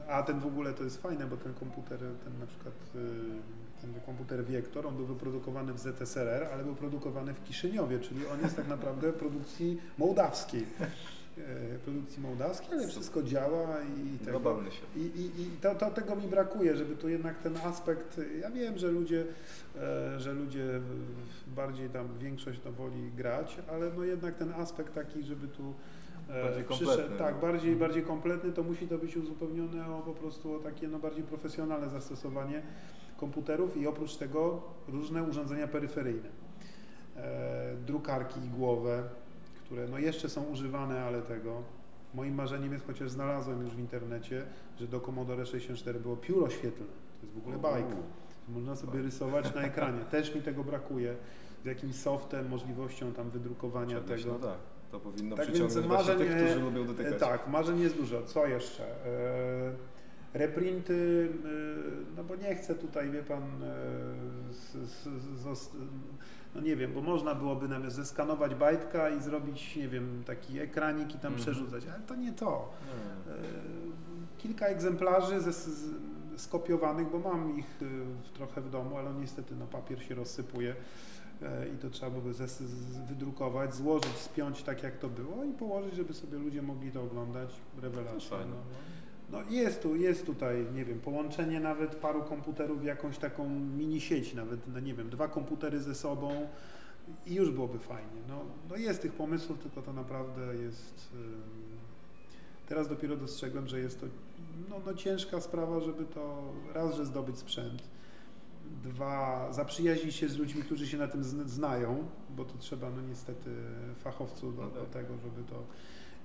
A ten w ogóle to jest fajne, bo ten komputer, ten na przykład e, ten komputer Wiektor, on był wyprodukowany w ZSRR, ale był produkowany w Kiszyniowie, czyli on jest tak naprawdę produkcji mołdawskiej. E, Produkcji mołdawskiej, ale wszystko działa i tego. I, i, i to, to, tego mi brakuje, żeby tu jednak ten aspekt, ja wiem, że ludzie, e, że ludzie bardziej tam większość to woli grać, ale no jednak ten aspekt taki, żeby tu e, Bardziej przyszedł- kompletny, tak, no. bardziej, bardziej kompletny, to musi to być uzupełnione o po prostu o takie no bardziej profesjonalne zastosowanie komputerów i oprócz tego różne urządzenia peryferyjne. Drukarki igłowe, które no jeszcze są używane, ale tego. Moim marzeniem jest, chociaż znalazłem już w internecie, że do Commodore 64 było pióro świetlne. To jest w ogóle bajka. Można sobie rysować na ekranie. Też mi tego brakuje. Z jakimś softem, możliwością tam wydrukowania Czegoś, tego. No tak, to powinno Tak przyciągnąć marzeń, tych, e, którzy lubią dotykać. E, Tak, marzeń jest dużo. Co jeszcze? E, reprinty, e, no bo nie chcę tutaj, wie pan, e, z, z, z, no nie wiem, bo można byłoby nam zeskanować bajtka i zrobić, nie wiem, taki ekranik i tam Mhm. przerzucać, ale to nie to. Nie. E, Kilka egzemplarzy ze, z, skopiowanych, bo mam ich e, trochę w domu, ale niestety no, papier się rozsypuje e, i to trzeba byłoby z- wydrukować, złożyć, spiąć tak jak to było i położyć, żeby sobie ludzie mogli to oglądać. Rewelacja. Fajne. No. No jest tu, jest tutaj, nie wiem, połączenie nawet paru komputerów w jakąś taką mini sieć, nawet, no nie wiem, dwa komputery ze sobą i już byłoby fajnie. No, no jest tych pomysłów, tylko to naprawdę jest... Teraz dopiero dostrzegłem, że jest to no, no ciężka sprawa, żeby to raz, że zdobyć sprzęt, dwa, zaprzyjaźnić się z ludźmi, którzy się na tym zn- znają, bo to trzeba no niestety fachowców do, No do tak. tego, żeby to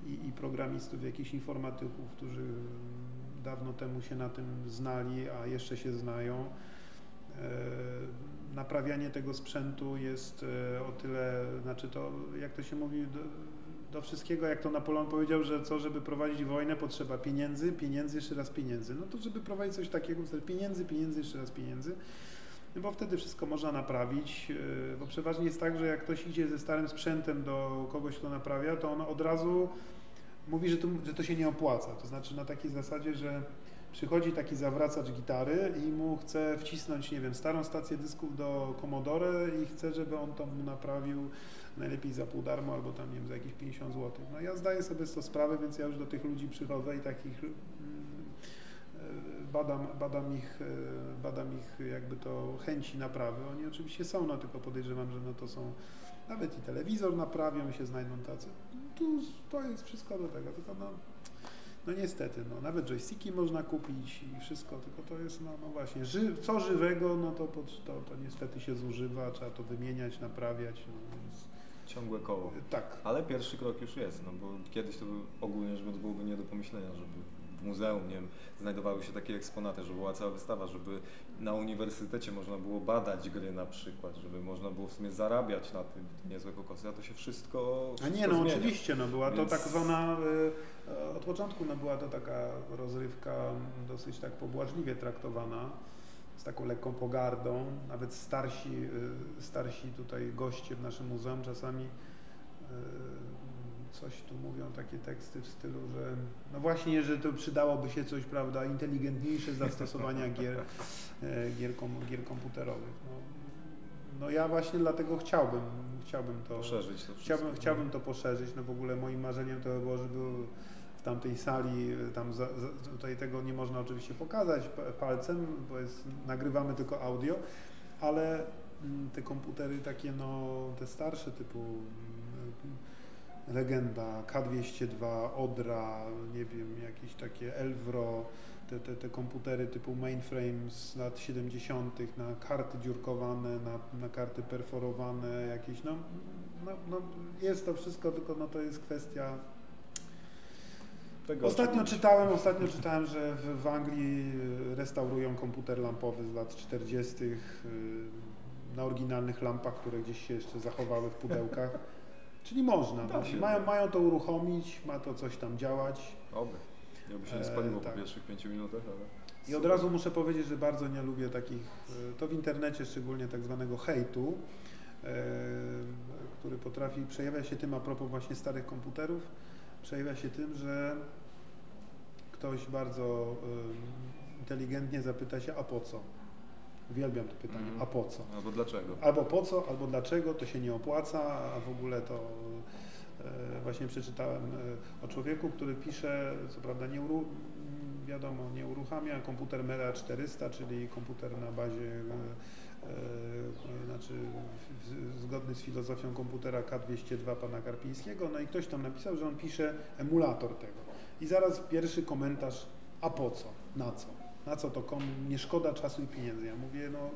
i, i programistów, jakichś informatyków, którzy dawno temu się na tym znali, a jeszcze się znają. E, Naprawianie tego sprzętu jest e, o tyle, znaczy to, jak to się mówi, do, do wszystkiego, jak to Napoleon powiedział, że co, żeby prowadzić wojnę, potrzeba pieniędzy, pieniędzy, jeszcze raz pieniędzy. No to, żeby prowadzić coś takiego, pieniędzy, pieniędzy, jeszcze raz pieniędzy. No bo wtedy wszystko można naprawić, yy, bo przeważnie jest tak, że jak ktoś idzie ze starym sprzętem do kogoś, kto naprawia, to on od razu mówi, że to, że to się nie opłaca. To znaczy na takiej zasadzie, że przychodzi taki zawracacz gitary i mu chce wcisnąć, nie wiem, starą stację dysków do Commodore i chce, żeby on to mu naprawił najlepiej za pół darmo albo tam, nie wiem, za jakieś 50 zł. No ja zdaję sobie z to sprawę, więc ja już do tych ludzi przychodzę i takich mm, e, badam, badam, ich, e, badam ich jakby to chęci naprawy. Oni oczywiście są, no tylko podejrzewam, że no to są nawet i telewizor naprawią i się znajdą tacy. Tu to jest wszystko do tego, tylko no No niestety, no, nawet joysticki można kupić i wszystko, tylko to jest, no, no właśnie, ży, co żywego, no to, to, to niestety się zużywa, trzeba to wymieniać, naprawiać, no więc Ciągłe koło. tak. Ale pierwszy krok już jest, no bo kiedyś to ogólnie rzecz biorąc byłoby nie do pomyślenia, żeby muzeum, nie wiem, znajdowały się takie eksponaty, żeby była cała wystawa, żeby na uniwersytecie można było badać gry na przykład, żeby można było w sumie zarabiać na tym, te niezłe kokosy, a to się wszystko, A wszystko nie, no zmienia. oczywiście, no była Więc- to tak zwana, y, od początku no była to taka rozrywka dosyć tak pobłażliwie traktowana, z taką lekką pogardą, nawet starsi, y, starsi tutaj goście w naszym muzeum czasami y, coś tu mówią, takie teksty w stylu, że no właśnie, że to przydałoby się coś, prawda, inteligentniejsze zastosowania gier, e, gier, kom, gier komputerowych. No, no ja właśnie dlatego chciałbym, chciałbym to Poszerzyć to. Chciałbym, chciałbym to poszerzyć, no w ogóle moim marzeniem to by było, żeby w tamtej sali, y, tam za, za, tutaj tego nie można oczywiście pokazać palcem, bo jest, nagrywamy tylko audio, ale mm, te komputery takie, no te starsze typu mm, Legenda, K202, Odra, nie wiem, jakieś takie Elvro, te, te, te komputery typu mainframe z lat 70., na karty dziurkowane, na, na karty perforowane, jakieś, no, no, no jest to wszystko, tylko no to jest kwestia. Tego Ostatnio czytałem, ostatnio czytałem, że w, w Anglii y, restaurują komputer lampowy z lat 40. y, na oryginalnych lampach, które gdzieś się jeszcze zachowały w pudełkach. Czyli można. Da No, się. mają, mają to uruchomić, ma to coś tam działać. Oby. Ja by się nie E, spaliło tak. po pierwszych pięciu minutach, ale... I od razu muszę powiedzieć, że bardzo nie lubię takich, e, to w internecie szczególnie tak zwanego hejtu, e, który potrafi, przejawia się tym a propos właśnie starych komputerów, przejawia się tym, że ktoś bardzo e, inteligentnie zapyta się, a po co? Uwielbiam to pytanie, Mhm. a po co? Albo dlaczego? Albo po co, albo dlaczego, to się nie opłaca, a w ogóle to e, właśnie przeczytałem e, o człowieku, który pisze, co prawda nie uru, wiadomo, nie uruchamia komputer Mera 400, czyli komputer na bazie, e, e, znaczy w, zgodny z filozofią komputera K202 pana Karpińskiego, no i ktoś tam napisał, że on pisze emulator tego. I zaraz pierwszy komentarz, a po co, na co? Na co to komu? Nie szkoda czasu i pieniędzy. Ja mówię, no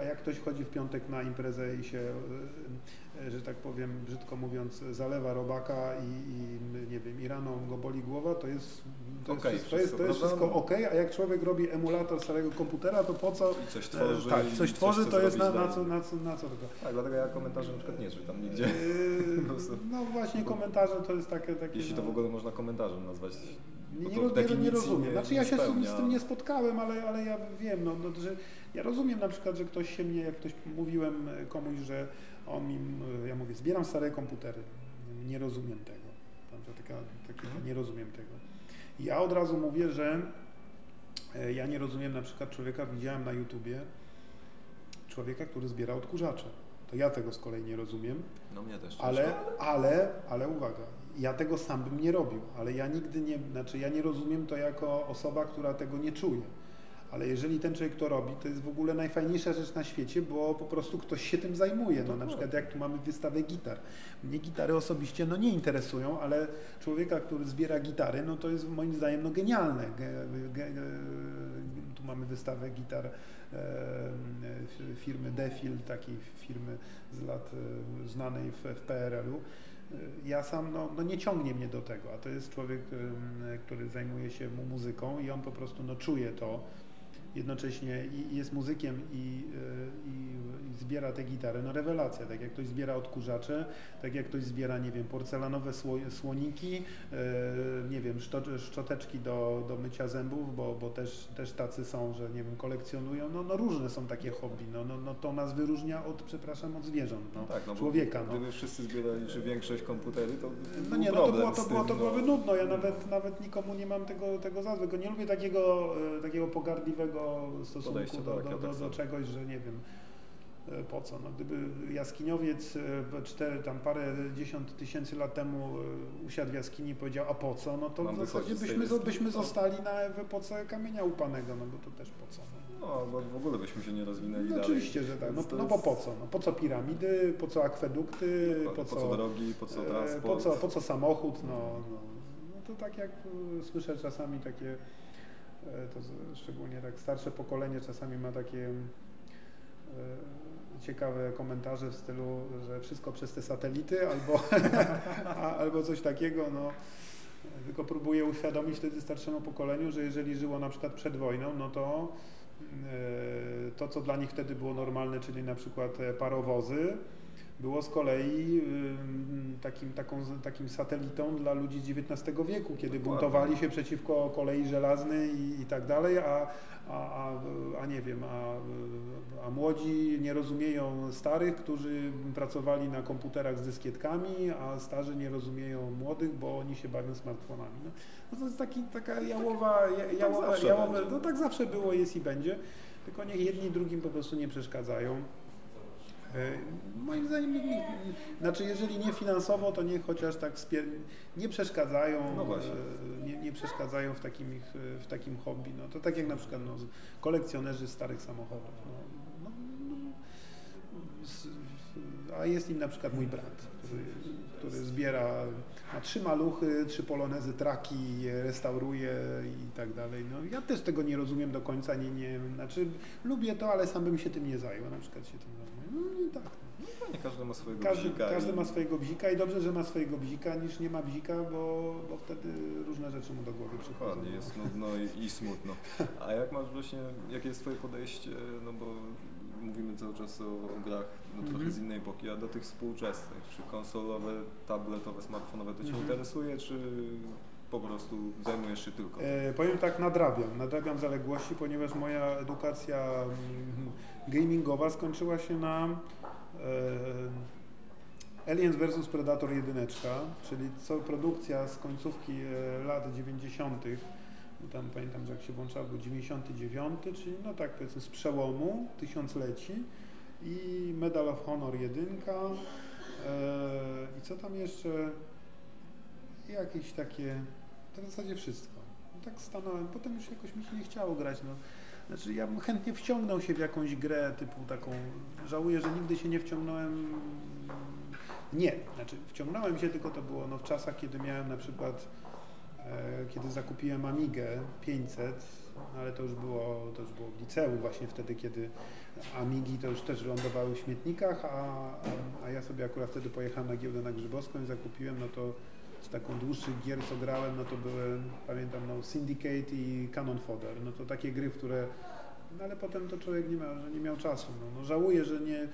a jak ktoś chodzi w piątek na imprezę i się, e, e, że tak powiem, brzydko mówiąc, zalewa robaka i, i nie wiem, i rano go boli głowa, to jest, to Okej, jest, wszystko, to jest, to jest wszystko, prawda? ok, a jak człowiek robi emulator starego komputera, to po co? I coś e, tworzy. tak, i coś tworzy, to jest na, na, co, na, co, na co tylko. Tak, dlatego ja komentarzy na przykład nie czytam nigdzie. Prostu. No właśnie komentarze to jest takie... takie Jeśli to no, w ogóle można komentarzem nazwać. Nie, nie, to nie, rozumiem. Znaczy ja się z, tym- z spełnia. tym nie spotkałem, ale, ale ja wiem, no, no, że ja rozumiem na przykład, że ktoś się mnie, jak ktoś mówiłem komuś, że on mi, ja mówię, zbieram stare komputery, nie rozumiem tego. Taka, takie, Mhm. nie rozumiem tego. I ja od razu mówię, że e, ja nie rozumiem na przykład człowieka, widziałem na YouTubie, człowieka, który zbiera odkurzacze. To ja tego z kolei nie rozumiem. No mnie też. Ale, ciężko. ale, ale uwaga, ja tego sam bym nie robił, ale ja nigdy nie, znaczy ja nie rozumiem to jako osoba, która tego nie czuje. Ale jeżeli ten człowiek to robi, to jest w ogóle najfajniejsza rzecz na świecie, bo po prostu ktoś się tym zajmuje. No, na przykład jak tu mamy wystawę gitar. Mnie gitary osobiście no, nie interesują, ale człowieka, który zbiera gitary, no to jest moim zdaniem no, genialne. Ge, ge, ge, tu mamy wystawę gitar e, firmy Defil, takiej firmy z lat e, znanej w, w PRL-u. E, Ja sam, no, no nie ciągnie mnie do tego, a to jest człowiek, em, który zajmuje się mu muzyką i on po prostu no, czuje to jednocześnie i, jest muzykiem i, e, i, zbiera te gitary, no rewelacja, tak jak ktoś zbiera odkurzacze, tak jak ktoś zbiera, nie wiem, porcelanowe sło, słoniki, e, nie wiem, szczo, szczoteczki do, do mycia zębów, bo, bo też, też tacy są, że nie wiem, kolekcjonują, no, no różne są takie hobby, no, no, no to nas wyróżnia od, przepraszam, od zwierząt, no, tak, no człowieka, no. Gdyby wszyscy zbierali, czy większość komputery, to No nie, no to, było, to, było, tym, to no. byłoby nudno. Ja nawet, nawet nikomu nie mam tego, tego za złe. Tylko nie lubię takiego, e, takiego pogardliwego stosunku Podejście, do, tak, do, do, do czegoś, że nie wiem e, po co. No, gdyby jaskiniowiec e, cztery, tam parę dziesiąt tysięcy lat temu e, usiadł w jaskini i powiedział, a po co, no to Mam w zasadzie byśmy, byśmy No. zostali na, epoce kamienia upanego, no bo to też po co. No. No, bo w ogóle byśmy się nie rozwinęli No dalej. oczywiście, że tak. No, no bo po co? No, po co piramidy, po co akwedukty, Po, po, po co drogi, po co transport. po co, po co samochód, no, no, no to tak jak słyszę czasami takie, to z- szczególnie tak starsze pokolenie czasami ma takie e, ciekawe komentarze w stylu, że wszystko przez te satelity albo, albo coś takiego, no. Tylko próbuję uświadomić wtedy starszemu pokoleniu, że jeżeli żyło na przykład przed wojną, no to e, to, co dla nich wtedy było normalne, czyli na przykład e, parowozy, było z kolei takim, taką, takim satelitą dla ludzi z XIX wieku, kiedy Dokładnie. buntowali się przeciwko kolei żelaznej i, i tak dalej, a, a, a, a nie wiem, a, a młodzi nie rozumieją starych, którzy pracowali na komputerach z dyskietkami, a starzy nie rozumieją młodych, bo oni się bawią smartfonami. No, no to jest taki, taka jałowa, ja- jałowa, jałowe, będzie. no tak zawsze było, jest i będzie, tylko niech jedni drugim po prostu nie przeszkadzają. E, Moim zdaniem, nikt- nikt- znaczy jeżeli nie finansowo, to niech chociaż tak wspier- nie przeszkadzają, No e, nie, nie przeszkadzają w takim, ich, e, w takim hobby. No, to tak jak na przykład no, kolekcjonerzy starych samochodów. No, no, no, a jest im na przykład mój brat, który, który zbiera, ma trzy maluchy, trzy polonezy traki, je restauruje i tak dalej. No, ja też tego nie rozumiem do końca, nie, nie, znaczy lubię to, ale sam bym się tym nie zajął, na przykład się tym zajmuję. No i tak. No. Nie każdy ma swojego Każdy, bzika każdy i- ma swojego bzika i dobrze, że ma swojego bzika, niż nie ma bzika, bo, bo wtedy różne rzeczy mu do głowy przychodzą. Dokładnie, jest nudno i, i smutno. A jak masz właśnie, jakie jest twoje podejście, no bo mówimy cały czas o, grach no, trochę Mhm. z innej epoki, a do tych współczesnych, czy konsolowe, tabletowe, smartfonowe to Cię Mhm. interesuje, czy po prostu zajmujesz się tylko? E, powiem tak, nadrabiam, nadrabiam zaległości, ponieważ moja edukacja mm, gamingowa skończyła się na e, Aliens vs Predator 1, czyli co produkcja z końcówki e, lat 90. Tam pamiętam, że jak się włączała, był 99, czyli no tak powiedzmy z przełomu tysiącleci i Medal of Honor 1 e, i co tam jeszcze jakieś takie to w zasadzie wszystko. No tak stanąłem, potem już jakoś mi się nie chciało grać. No. Znaczy ja bym chętnie wciągnął się w jakąś grę typu taką, żałuję, że nigdy się nie wciągnąłem, nie, znaczy wciągnąłem się, tylko to było no, w czasach, kiedy miałem na przykład, e, kiedy zakupiłem Amigę 500, ale to już było, to już było w liceum właśnie wtedy, kiedy Amigi to już też lądowały w śmietnikach, a, a, a ja sobie akurat wtedy pojechałem na giełdę na Grzybowską i zakupiłem, no to z taką dłuższych gier, co grałem, no to były, pamiętam, no Syndicate i Cannon Fodder, no to takie gry, w które, no ale potem to człowiek nie miał, że nie miał czasu, no, no żałuję, że nie,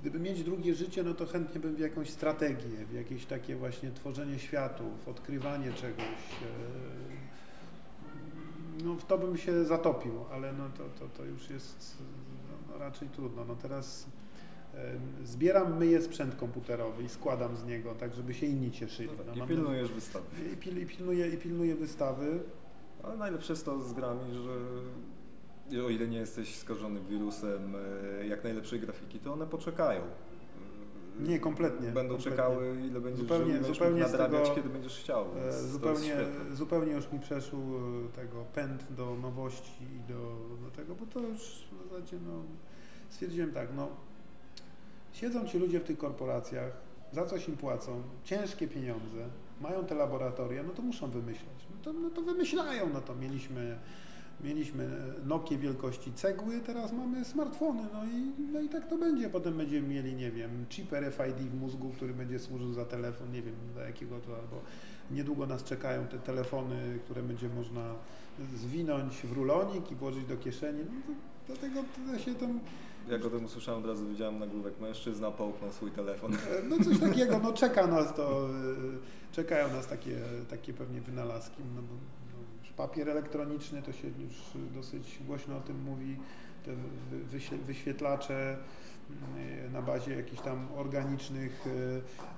gdyby mieć drugie życie, no to chętnie bym w jakąś strategię, w jakieś takie właśnie tworzenie światów, odkrywanie czegoś, e, no w to bym się zatopił, ale no to, to, to już jest no, raczej trudno, no teraz zbieram, myję sprzęt komputerowy i składam z niego, tak żeby się inni cieszyli. No tak, No, I pilnujesz wystawy. i, pil, i, pilnuję, I pilnuję wystawy. Ale najlepsze jest to z grami, że o ile nie jesteś skażony wirusem e, jak najlepszej grafiki, to one poczekają. E, Nie, kompletnie, Będą kompletnie. czekały, ile będziesz Zupełnie- żył, będziesz zupełnie nadrabiać, tego, kiedy będziesz chciał. E, zupełnie, zupełnie już mi przeszł e, tego pęd do nowości i do, do tego, bo to już w zasadzie no, stwierdziłem tak, no siedzą ci ludzie w tych korporacjach, za coś im płacą, ciężkie pieniądze, mają te laboratoria, no to muszą wymyślać. No to, no to wymyślają, no to mieliśmy Mieliśmy Nokie wielkości cegły, teraz mamy smartfony, no i, no i tak to będzie. Potem będziemy mieli, nie wiem, chip RFID w mózgu, który będzie służył za telefon, nie wiem dla jakiego to, albo niedługo nas czekają te telefony, które będzie można zwinąć w rulonik i włożyć do kieszeni. No to, dlatego to się tam, Jak o tym usłyszałem, od razu widziałem nagłówek, mężczyzna połknął swój telefon. e, no coś takiego, no czeka nas to, e, czekają nas takie, takie pewnie wynalazki, no no, papier elektroniczny to się już dosyć głośno o tym mówi, te wyświetlacze e, na bazie jakichś tam organicznych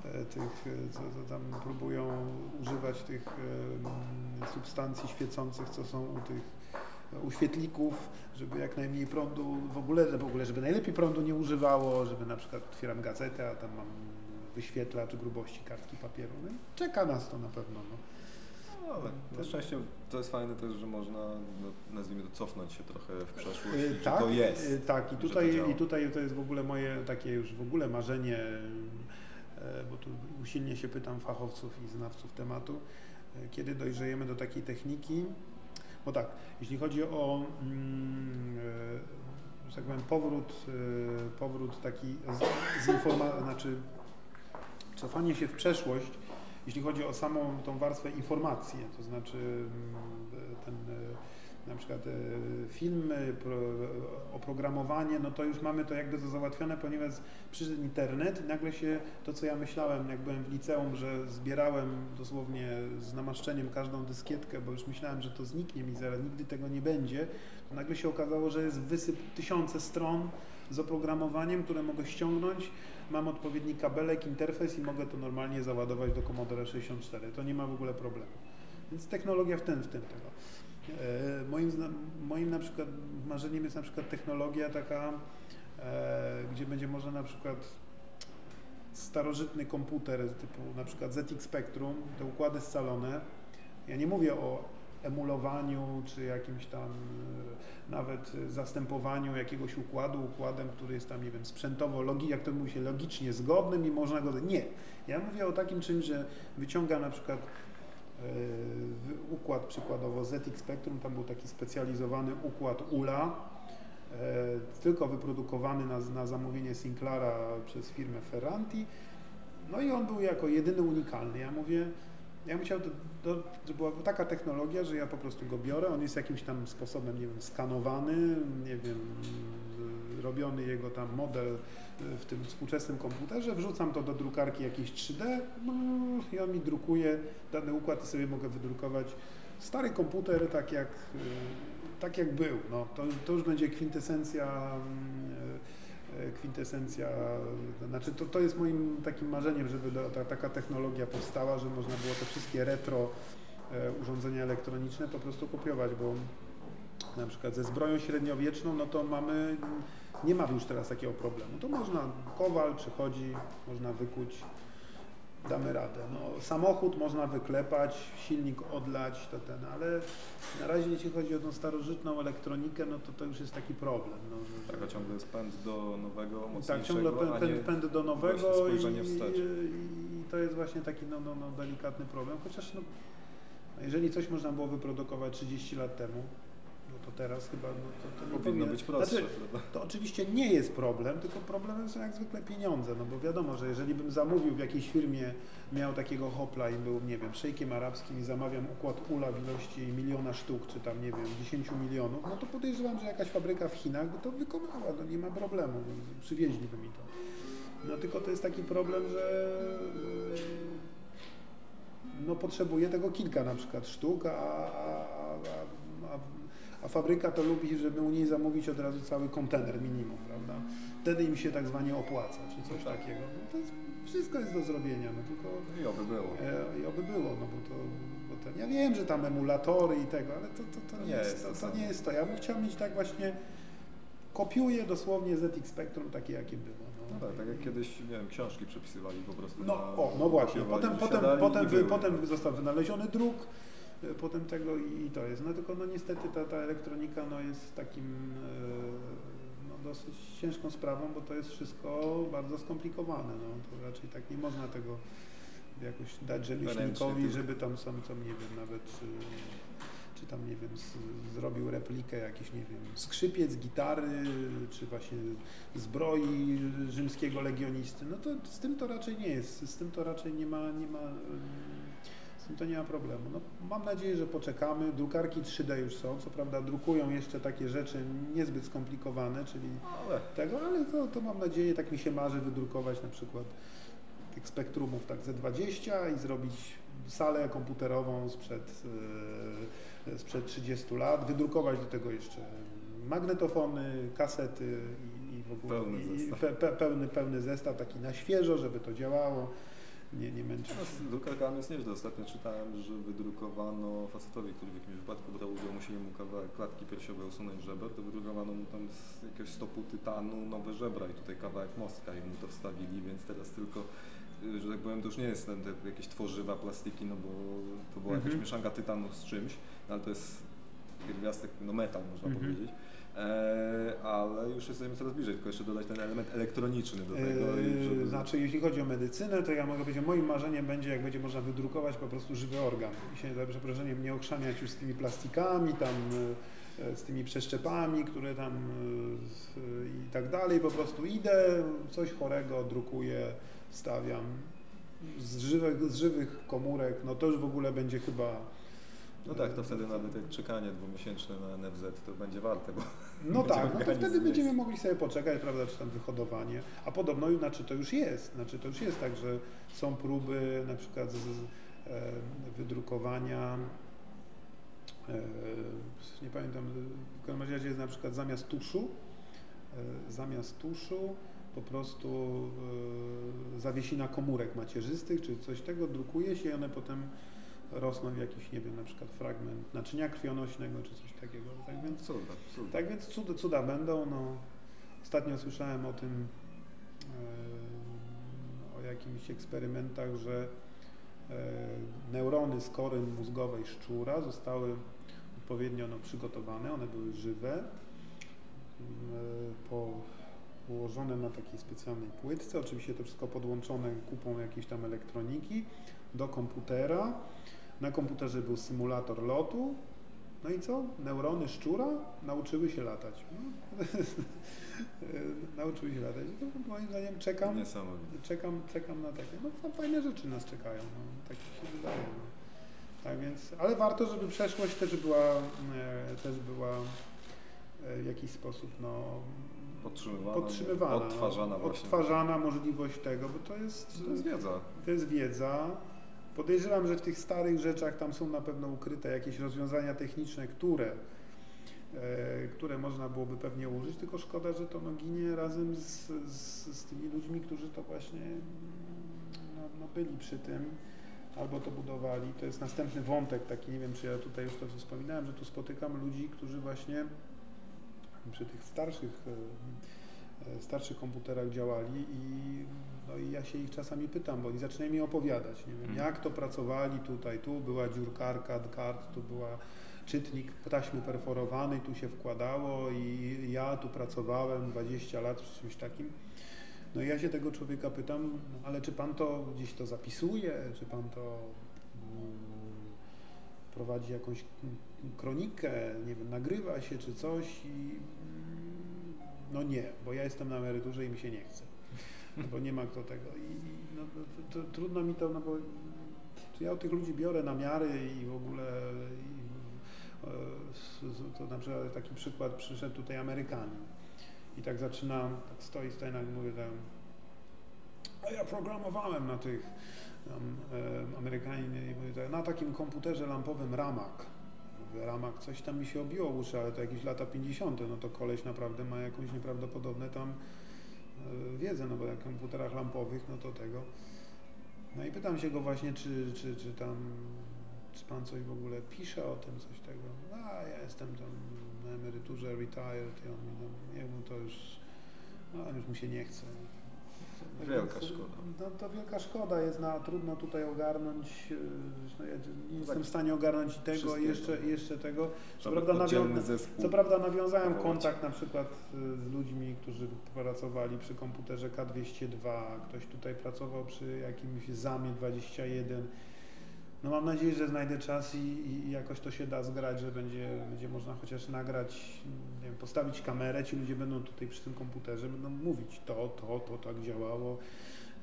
e, tych, co, co tam próbują używać tych mm, substancji świecących, co są u tych u świetlików, żeby jak najmniej prądu, w ogóle, w ogóle, żeby najlepiej prądu nie używało, żeby na przykład otwieram gazetę, a tam mam wyświetlacz grubości kartki papieru. No, i czeka nas to na pewno. No. No, ale na szczęście to jest fajne też, że można, no, nazwijmy to, cofnąć się trochę w przeszłość, Y, że to jest. y, Tak, i to tutaj, działa. i tutaj to jest w ogóle moje takie już w ogóle marzenie, e, bo tu usilnie się pytam fachowców i znawców tematu, kiedy dojrzejemy do takiej techniki. Bo tak, jeśli chodzi o mm, e, tak powiem, powrót, e, powrót taki z, z informa- znaczy cofanie się w przeszłość, jeśli chodzi o samą tą warstwę informacji, to znaczy mm, ten e, na przykład e, filmy, pro, oprogramowanie, no to już mamy to jakby to załatwione, ponieważ przyszedł internet i nagle się to, co ja myślałem, jak byłem w liceum, że zbierałem dosłownie z namaszczeniem każdą dyskietkę, bo już myślałem, że to zniknie mi zaraz, nigdy tego nie będzie, to nagle się okazało, że jest wysyp tysiące stron z oprogramowaniem, które mogę ściągnąć, mam odpowiedni kabelek, interfejs i mogę to normalnie załadować do Commodore 64. To nie ma w ogóle problemu. Więc technologia w tym, w tym tego. E, moim, moim na przykład marzeniem jest na przykład technologia taka, e, gdzie będzie można na przykład starożytny komputer typu na przykład ZX Spectrum, te układy scalone. Ja nie mówię o emulowaniu czy jakimś tam e, nawet zastępowaniu jakiegoś układu układem, który jest tam, nie wiem, sprzętowo, logi, jak to mówi się, logicznie zgodnym i można go... Nie. Ja mówię o takim czymś, że wyciąga na przykład układ przykładowo ZX Spectrum, tam był taki specjalizowany układ ULA, e, tylko wyprodukowany na, na zamówienie Sinclaira przez firmę Ferranti. No i on był jako jedyny unikalny. Ja mówię, ja chciał, do, do, była taka technologia, że ja po prostu go biorę, on jest jakimś tam sposobem, nie wiem, skanowany, nie wiem, robiony jego tam model y, w tym współczesnym komputerze, wrzucam to do drukarki jakieś 3D mm, i on mi drukuje dany układ i sobie mogę wydrukować stary komputer tak jak, y, tak jak był. No, to, to już będzie kwintesencja mm, e, kwintesencja, to znaczy to, to jest moim takim marzeniem, żeby ta, taka technologia powstała, że można było te wszystkie retro e, urządzenia elektroniczne po prostu kopiować, bo na przykład ze zbroją średniowieczną, no to mamy, nie ma już teraz takiego problemu. To można, kowal przychodzi, można wykuć, damy radę. No, samochód można wyklepać, silnik odlać, to ten, ale na razie jeśli chodzi o tą starożytną elektronikę, no to to już jest taki problem. No, że, Tak, a ciągle jest pęd do nowego, tak, mocniejszego, ciągle pęd, pęd, pęd do nowego i, i, to jest właśnie taki no, no, no, delikatny problem, chociaż no, jeżeli coś można było wyprodukować 30 lat temu, to teraz chyba no, to, to nie Powinno być prostsze, Znaczy, to oczywiście nie jest problem, tylko problemem są jak zwykle pieniądze, no bo wiadomo, że jeżeli bym zamówił w jakiejś firmie, miał takiego hopla i był, nie wiem, szejkiem arabskim i zamawiam układ ULA w ilości miliona sztuk, czy tam, nie wiem, 10 milionów, no to podejrzewam, że jakaś fabryka w Chinach by to wykonała, no nie ma problemu, przywieźliby mi to. No tylko to jest taki problem, że no potrzebuje tego kilka na przykład sztuk, a, a, a, a, a fabryka to lubi, żeby u niej zamówić od razu cały kontener minimum, prawda? Wtedy im się tak zwanie opłaca, czy coś Tak. takiego. No to jest, wszystko jest do zrobienia, no tylko I oby było. e, i oby było, no bo to, bo to, ja wiem, że tam emulatory i tego, ale to, to, to, nie, jest, to, to nie jest to. Ja bym chciał mieć tak właśnie, kopiuję dosłownie ZX Spectrum takie, jakie było. No tak, tak jak kiedyś, nie wiem, książki przepisywali po prostu No, na... o, no właśnie. Potem, potem, potem, wy, potem został wynaleziony druk, potem tego i, i to jest. No tylko no niestety ta, ta elektronika no, jest takim e, no, dosyć ciężką sprawą, bo to jest wszystko bardzo skomplikowane. No. To raczej tak nie można tego jakoś dać rzemieślnikowi, żeby tam sam, tam nie wiem, nawet y, czy tam nie wiem, z, zrobił replikę jakiś, nie wiem, skrzypiec, gitary, czy właśnie zbroi rzymskiego legionisty, no to z tym to raczej nie jest, z tym to raczej nie ma, nie ma, tym to nie ma problemu. No, mam nadzieję, że poczekamy, drukarki 3D już są, co prawda drukują jeszcze takie rzeczy niezbyt skomplikowane, czyli Ale tego, ale to, to mam nadzieję, tak mi się marzy wydrukować na przykład tych spektrumów tak ze 20 i zrobić salę komputerową sprzed, e, sprzed 30 lat, wydrukować do tego jeszcze magnetofony, kasety i, i w ogóle Pełny i, zestaw. pe, pe, pełny, pełny zestaw, taki na świeżo, żeby to działało, nie, nie męczyć. no, jest nieźle. Ostatnio czytałem, że wydrukowano facetowi, który w jakimś wypadku brał udział, musieli mu kawałek klatki piersiowej usunąć żeber, to wydrukowano mu tam z jakiegoś stopu tytanu nowe żebra i tutaj kawałek mostka i mu to wstawili, więc teraz tylko y, że tak powiem, to już nie jest ten, te, jakieś tworzywa plastiki, no bo to była jakaś Mhm. mieszanka tytanu z czymś, no ale to jest pierwiastek, no metal można Mhm. powiedzieć. E, ale już jesteśmy coraz bliżej, tylko jeszcze dodać ten element elektroniczny do tego. I żeby... Znaczy, jeśli chodzi o medycynę, to ja mogę powiedzieć, moim marzeniem będzie, jak będzie można wydrukować po prostu żywy organ. I się za przeproszeniem nie okrzamiać już z tymi plastikami, tam e, z tymi przeszczepami, które tam e, i tak dalej. Po prostu idę, coś chorego drukuję, stawiam. Z żywych, z żywych komórek, no to już w ogóle będzie chyba No tak, to wtedy nawet jak czekanie dwumiesięczne na NFZ to będzie warte, bo No tak, no to wtedy będziemy jest. mogli sobie poczekać, prawda, czy tam wyhodowanie. A podobno, znaczy to już jest, znaczy to już jest tak, że są próby na przykład z, z e, wydrukowania, e, nie pamiętam, w każdym razie jest na przykład zamiast tuszu, e, zamiast tuszu po prostu e, zawiesina komórek macierzystych, czy coś tego, drukuje się i one potem rosną w jakiś, nie wiem, na przykład fragment naczynia krwionośnego, czy coś takiego. Tak więc cuda, cuda. tak więc cuda, cuda będą. No, ostatnio słyszałem o tym, e, o jakimiś eksperymentach, że e, neurony z kory mózgowej szczura zostały odpowiednio no, przygotowane, one były żywe, e, po, ułożone na takiej specjalnej płytce, oczywiście to wszystko podłączone kupą jakiejś tam elektroniki do komputera. Na komputerze był symulator lotu, no i co? Neurony szczura nauczyły się latać. No. nauczyły się latać. No, moim zdaniem czekam, czekam, czekam na takie. No fa- fajne rzeczy nas czekają. No. Tak się wydaje. No. Tak więc, ale warto, żeby przeszłość też była, e, też była e, w jakiś sposób no, Podtrzymywana, podtrzymywana. odtwarzana no. Odtwarzana możliwość tego, bo to jest, To jest wiedza. to jest wiedza. Podejrzewam, że w tych starych rzeczach tam są na pewno ukryte jakieś rozwiązania techniczne, które, e, które można byłoby pewnie użyć, tylko szkoda, że to no, ginie razem z, z, z tymi ludźmi, którzy to właśnie no, no, byli przy tym albo to budowali. To jest następny wątek taki, nie wiem czy ja tutaj już to wspominałem, że tu spotykam ludzi, którzy właśnie przy tych starszych e, starszych komputerach działali i, no i ja się ich czasami pytam, bo oni zaczynają mi opowiadać, nie wiem, Mhm. jak to pracowali tutaj, tu była dziurkarka, kart, tu była czytnik taśmy perforowanej, tu się wkładało i ja tu pracowałem 20 lat przy czymś takim. No i ja się tego człowieka pytam, no ale czy pan to gdzieś to zapisuje, czy pan to mm, prowadzi jakąś mm, kronikę, nie wiem, nagrywa się czy coś i mm, no nie, bo ja jestem na emeryturze i mi się nie chce, bo nie ma kto tego i no, to, to, trudno mi to, no bo czy ja od tych ludzi biorę na miary i w ogóle i, e, to na przykład taki przykład przyszedł tutaj Amerykanin i tak zaczynam, tak stoi, stoi i mówię tam a ja programowałem na tych tam, e, Amerykanin i mówi tak, na takim komputerze lampowym Ramak. Mówię, Ramak, coś tam mi się obiło w uszy, ale to jakieś lata 50. No to koleś naprawdę ma jakąś nieprawdopodobne tam e, wiedzę, no bo na komputerach lampowych, no to tego. No i pytam się go właśnie, czy, czy, czy tam, czy pan coś w ogóle pisze o tym, coś tego. A ja jestem tam na emeryturze, retired i on mi, no, jemu to już, no, już mu się nie chce. Wielka szkoda. No to wielka szkoda jest, na, trudno tutaj ogarnąć, yy, no ja nie jestem Tak. w stanie ogarnąć tego, i jeszcze, jeszcze tego. Co prawda, nawią- co prawda nawiązałem kontakt na przykład y, z ludźmi, którzy pracowali przy komputerze K202, ktoś tutaj pracował przy jakimś ZAMie 21. No mam nadzieję, że znajdę czas i, i jakoś to się da zgrać, że będzie, będzie można chociaż nagrać, nie wiem, postawić kamerę, ci ludzie będą tutaj przy tym komputerze, będą mówić to, to, to tak działało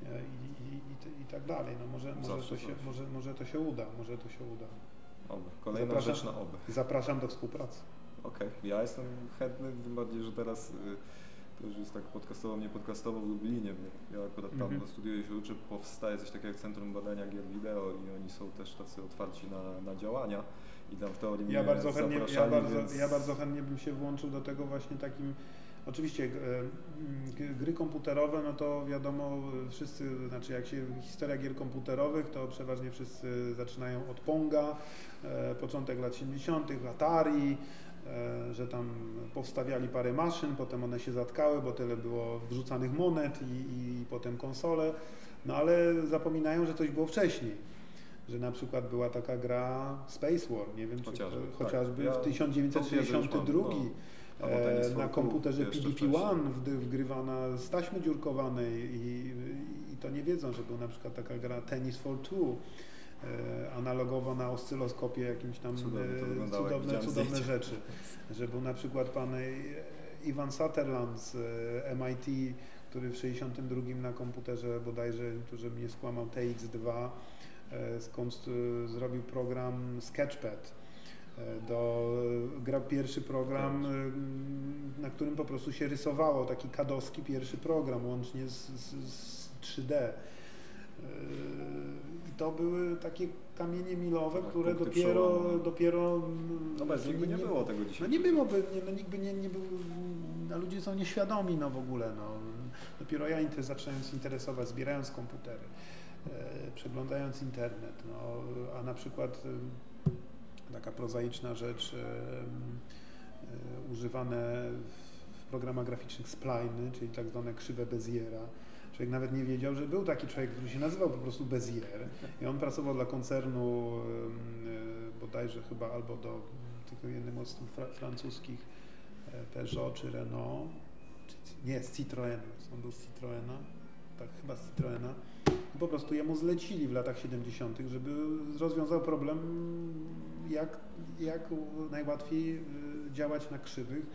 e, i, i, i, i tak dalej. No może, może, Zawsze to się, może, może to się uda, może to się uda. Oby. Kolejna Zapraszam. rzecz na oby. Zapraszam do współpracy. Okej, ja jestem chętny, tym bardziej, że teraz y, już jest tak podcastowo, nie podcastowo w Lublinie. bo Ja akurat tam Mhm. na studiuję się uczę, powstaje coś takiego jak Centrum Badania Gier Wideo i oni są też tacy otwarci na, na działania i tam w teorii Ja mnie bardzo, chętnie, ja, bardzo, więc... ja bardzo chętnie bym się włączył do tego właśnie takim. Oczywiście gry komputerowe, no to wiadomo, wszyscy, znaczy jak się historia gier komputerowych, to przeważnie wszyscy zaczynają od Ponga, e, początek lat 70., Atari, że tam powstawiali parę maszyn, potem one się zatkały, bo tyle było wrzucanych monet i, i potem konsole, no ale zapominają, że coś było wcześniej że na przykład była taka gra Space War, nie wiem czy Chociażby, to, tak. chociażby Ja w tą wiedzę już mam, 1962, no. E, na komputerze jeszcze PDP-1 wdy- wgrywana z taśmy dziurkowanej i, i to nie wiedzą, że był na przykład taka gra Tennis for Two, e, analogowo na oscyloskopie jakimś tam e, cudowne, cudowne zdjęcia. rzeczy. Że był na przykład pan e, Ivan Sutherland z e, MIT, który w 62 na komputerze bodajże, tu żeby nie skłamał, TX2 e, skąd e, zrobił program Sketchpad. E, Do, grał pierwszy program, e, na którym po prostu się rysowało, taki kadowski pierwszy program, łącznie z, z, z 3D. To były takie kamienie milowe, Tak, które dopiero, przełomu. dopiero No bez nich by nie było tego dzisiaj. no nie byłoby, nie, no nikt by nie, nie był, no ludzie są nieświadomi no w ogóle, no. Dopiero ja inter, się interesować, zbierając komputery, e, przeglądając internet, no, a na przykład e, taka prozaiczna rzecz, e, e, używane w, w programach graficznych spliny, czyli tak zwane krzywe Beziera. Człowiek nawet nie wiedział, że był taki człowiek, który się nazywał po prostu Bezier. I on pracował dla koncernu e, bodajże chyba albo do tylko jednym mocno fra, francuskich e, Peugeot czy Renault, nie, z Citroena, on był z Citroena, tak chyba z Citroena. I po prostu jemu zlecili w latach 70., żeby rozwiązał problem jak, jak najłatwiej y, działać na krzywych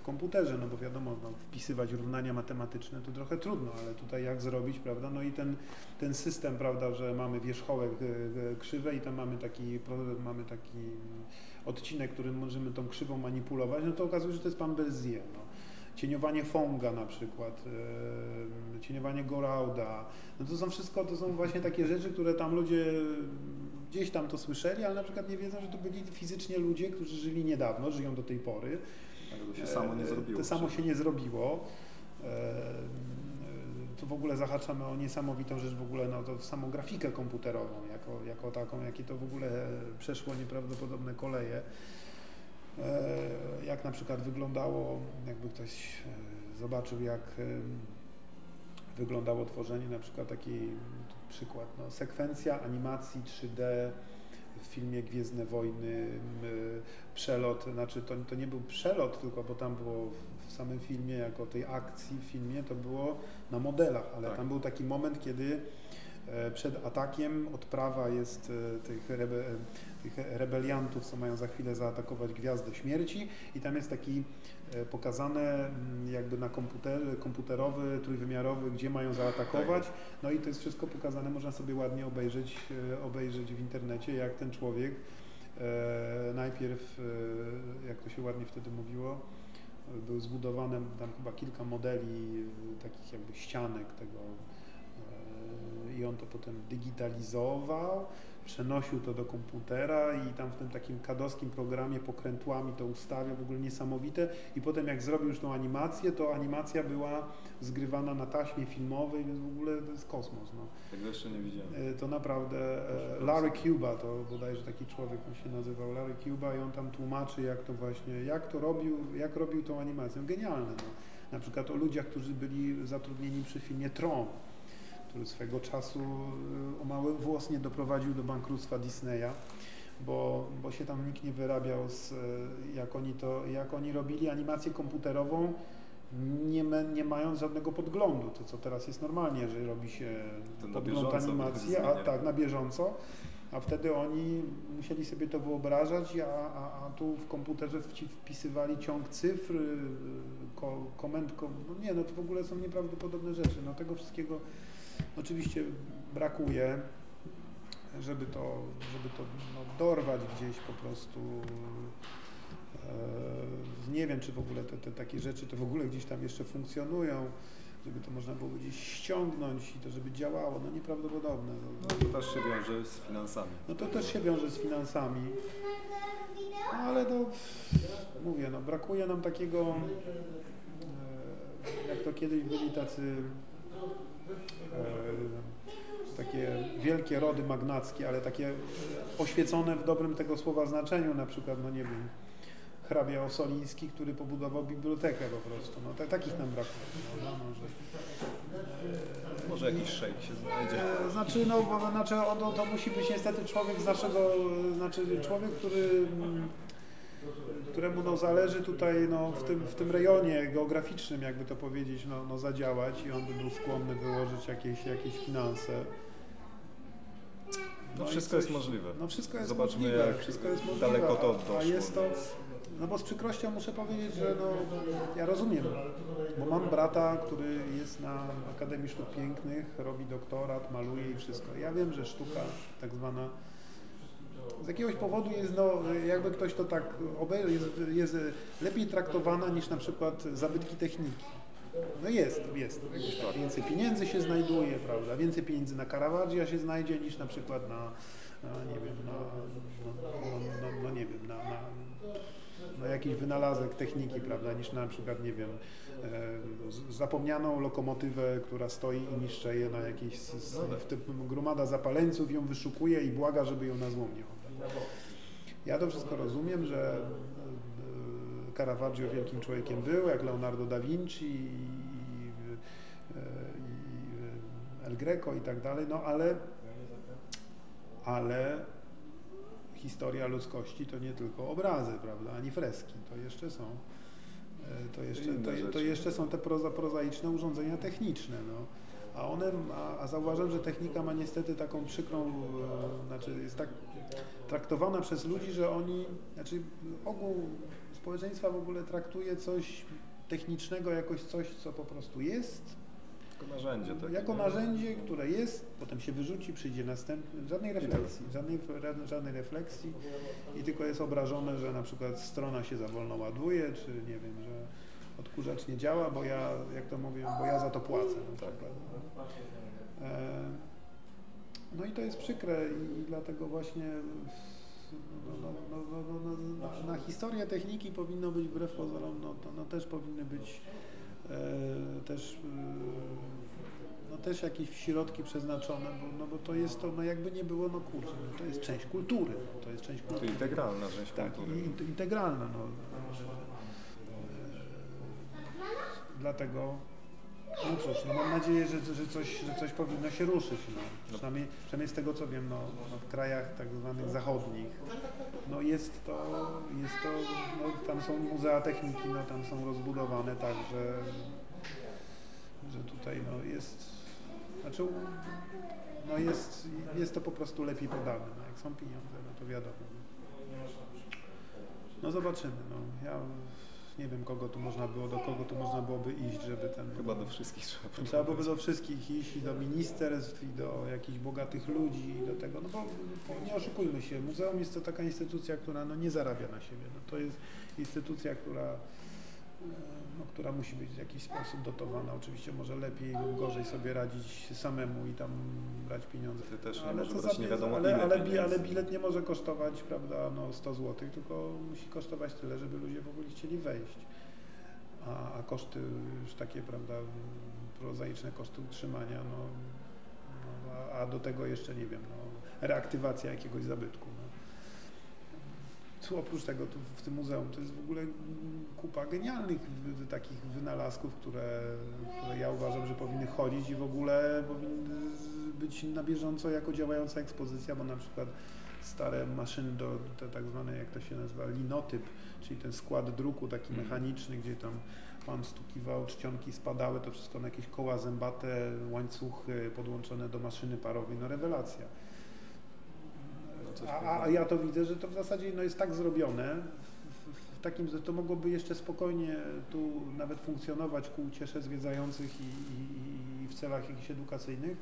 w komputerze, no bo wiadomo, no, wpisywać równania matematyczne to trochę trudno, ale tutaj jak zrobić, prawda, no i ten, ten system, prawda, że mamy wierzchołek e, e, krzywe i tam mamy taki, mamy taki odcinek, którym możemy tą krzywą manipulować, no to okazuje się, że to jest pan Bezier, no. Cieniowanie Fonga na przykład, e, cieniowanie Gorauda, no to są wszystko, to są właśnie takie rzeczy, które tam ludzie gdzieś tam to słyszeli, ale na przykład nie wiedzą, że to byli fizycznie ludzie, którzy żyli niedawno, żyją do tej pory. Tego się samo nie E, zrobiło. To samo się nie zrobiło. E, e, Tu w ogóle zahaczamy o niesamowitą rzecz, w ogóle no, to samą grafikę komputerową, jako, jako taką, jakie to w ogóle przeszło nieprawdopodobne koleje. E, Jak na przykład wyglądało, jakby ktoś e, zobaczył, jak wyglądało tworzenie na przykład taki przykład, no, sekwencja animacji 3D w filmie Gwiezdne Wojny, przelot, znaczy to, to nie był przelot tylko, bo tam było w samym filmie, jako tej akcji w filmie, to było na modelach, ale Tak. tam był taki moment, kiedy e, przed atakiem odprawa jest e, tych, e, tych rebeliantów, co mają za chwilę zaatakować Gwiazdę Śmierci. I tam jest taki e, pokazane mm, jakby na komputer, komputerowy, trójwymiarowy, gdzie mają zaatakować. No i to jest wszystko pokazane, można sobie ładnie obejrzeć, e, obejrzeć w internecie, jak ten człowiek e, najpierw, jak to się ładnie wtedy mówiło, były zbudowane tam chyba kilka modeli takich jakby ścianek tego i on to potem digitalizował, przenosił to do komputera i tam w tym takim kadowskim programie pokrętłami to ustawiał, w ogóle niesamowite i potem jak zrobił już tą animację, to animacja była zgrywana na taśmie filmowej, więc w ogóle to jest kosmos. No. Tego jeszcze nie widziałem. E, To naprawdę e, Larry Cuba, to bodajże taki człowiek on się nazywał Larry Cuba i on tam tłumaczy jak to właśnie, jak to robił, jak robił tą animację. Genialne. No. Na przykład o ludziach, którzy byli zatrudnieni przy filmie Tron, który swego czasu e, o mały włos nie doprowadził do bankructwa Disneya. Bo, bo się tam nikt nie wyrabiał z, e, jak oni to, jak oni robili animację komputerową, nie, nie mając żadnego podglądu, to co teraz jest normalnie, że robi się To na podgląd animacji, a tak, na bieżąco, a wtedy oni musieli sobie to wyobrażać, a, a, a tu w komputerze wpisywali ciąg cyfr, y, ko, komend, ko, no nie, no to w ogóle są nieprawdopodobne rzeczy, no tego wszystkiego oczywiście brakuje, żeby to, żeby to no, dorwać gdzieś po prostu. E, nie wiem, czy w ogóle te, te takie rzeczy to w ogóle gdzieś tam jeszcze funkcjonują, żeby to można było gdzieś ściągnąć i to żeby działało, no nieprawdopodobne. No to też się wiąże z finansami. no to też się wiąże z finansami. No ale no, mówię, no brakuje nam takiego, e, jak to kiedyś byli tacy takie wielkie rody magnackie, ale takie oświecone w dobrym tego słowa znaczeniu, na przykład, no nie wiem, hrabia Osoliński, który pobudował bibliotekę po prostu. No, ta, takich nam brakuje. No, no, że, Może jakiś szejk się znajdzie. E, Znaczy, no, bo, znaczy, no, to musi być niestety człowiek z naszego, znaczy człowiek, który mm, któremu no, zależy tutaj no, w, tym, w tym rejonie geograficznym, jakby to powiedzieć, no, no, zadziałać i on by był skłonny wyłożyć jakieś, jakieś finanse. No i wszystko coś- jest możliwe. No wszystko jest Zobaczmy, możliwe, jak wszystko jest możliwe, daleko to a, a doszło. jest to, no bo z przykrością muszę powiedzieć, że no, ja rozumiem, bo mam brata, który jest na Akademii Sztuk Pięknych, robi doktorat, maluje i wszystko. Ja wiem, że sztuka tak zwana z jakiegoś powodu jest, no, jakby ktoś to tak obejrzał, jest, jest lepiej traktowana niż na przykład zabytki techniki. No jest, jest. Więcej pieniędzy się znajduje, prawda? Więcej pieniędzy na Caravaggia się znajdzie niż na przykład na, na nie wiem, na, no, no, no nie wiem, na, na, na jakiś wynalazek techniki, prawda, niż na przykład, nie wiem, e, zapomnianą lokomotywę, która stoi i niszczeje na jakiejś, w gromada zapaleńców ją wyszukuje i błaga, żeby ją na nie. Ja to wszystko rozumiem, że e, Caravaggio wielkim człowiekiem był, jak Leonardo da Vinci i, i, i El Greco i tak dalej, no ale, ale historia ludzkości to nie tylko obrazy, prawda, ani freski, to jeszcze są e, to jeszcze, to, to jeszcze są te proza, prozaiczne urządzenia techniczne, no. A one, a, a zauważam, że technika ma niestety taką przykrą, e, znaczy jest tak traktowana przez ludzi, że oni, znaczy ogół społeczeństwa w ogóle traktuje coś technicznego jakoś coś, co po prostu jest, Jako narzędzie takie. jako nie? narzędzie, które jest, potem się wyrzuci, przyjdzie następny, żadnej refleksji, żadnej, żadnej refleksji i tylko jest obrażone, że na przykład strona się za wolno ładuje, czy nie wiem, że odkurzacz nie działa, bo ja, jak to mówię, bo ja za to płacę na Tak. przykład. E, No i to jest przykre i, dlatego właśnie no, no, no, no, no, no, na, na historię techniki powinno być wbrew pozorom, no, to, no też powinny być też, e, no też jakieś środki przeznaczone, bo, no bo to jest to, no jakby nie było, no kurczę, no to jest część kultury, no to jest część To kultury. integralna część Tak, kultury. integralna. No. E, Dlatego, no cóż, no mam nadzieję, że, że, coś, że coś powinno się ruszyć. No. Przynajmniej, przynajmniej z tego co wiem, no, no w krajach tak zwanych zachodnich, no jest to, jest to no, tam są muzea techniki, no tam są rozbudowane tak, że, że tutaj no, jest, znaczy no jest, jest to po prostu lepiej podane. No, jak są pieniądze, no to wiadomo. No zobaczymy. No. Ja nie wiem, kogo tu można było, do kogo tu można byłoby iść, żeby ten... Chyba do wszystkich trzeba Trzeba byłoby do wszystkich iść, i do ministerstw, i do jakichś bogatych ludzi, i do tego, no bo bo nie oszukujmy się, muzeum jest to taka instytucja, która no, nie zarabia na siebie. No, to jest instytucja, która, no, która musi być w jakiś sposób dotowana. Oczywiście może lepiej lub gorzej sobie radzić samemu i tam brać pieniądze. Ty też nie Ale, może brać nie wiadomo ale, ile ale, pieniędzy. ale bilet nie może kosztować prawda, no 100 zł, tylko musi kosztować tyle, żeby ludzie w ogóle chcieli wejść. A, a koszty już takie, prawda, prozaiczne koszty utrzymania, no, no a, a do tego jeszcze, nie wiem, no, reaktywacja jakiegoś zabytku. Tu oprócz tego tu w tym muzeum to jest w ogóle kupa genialnych takich wynalazków, które, które ja uważam, że powinny chodzić i w ogóle powinny być na bieżąco jako działająca ekspozycja, bo na przykład stare maszyny do te tak zwane, jak to się nazywa, linotyp, czyli ten skład druku taki Mhm. mechaniczny, gdzie tam pan stukiwał, czcionki spadały, to wszystko na jakieś koła zębate, łańcuchy podłączone do maszyny parowej, no rewelacja. No A, a, ja to widzę, że to w zasadzie no, jest tak zrobione, w, takim, że to mogłoby jeszcze spokojnie tu nawet funkcjonować ku uciesze zwiedzających i, i, i w celach jakichś edukacyjnych.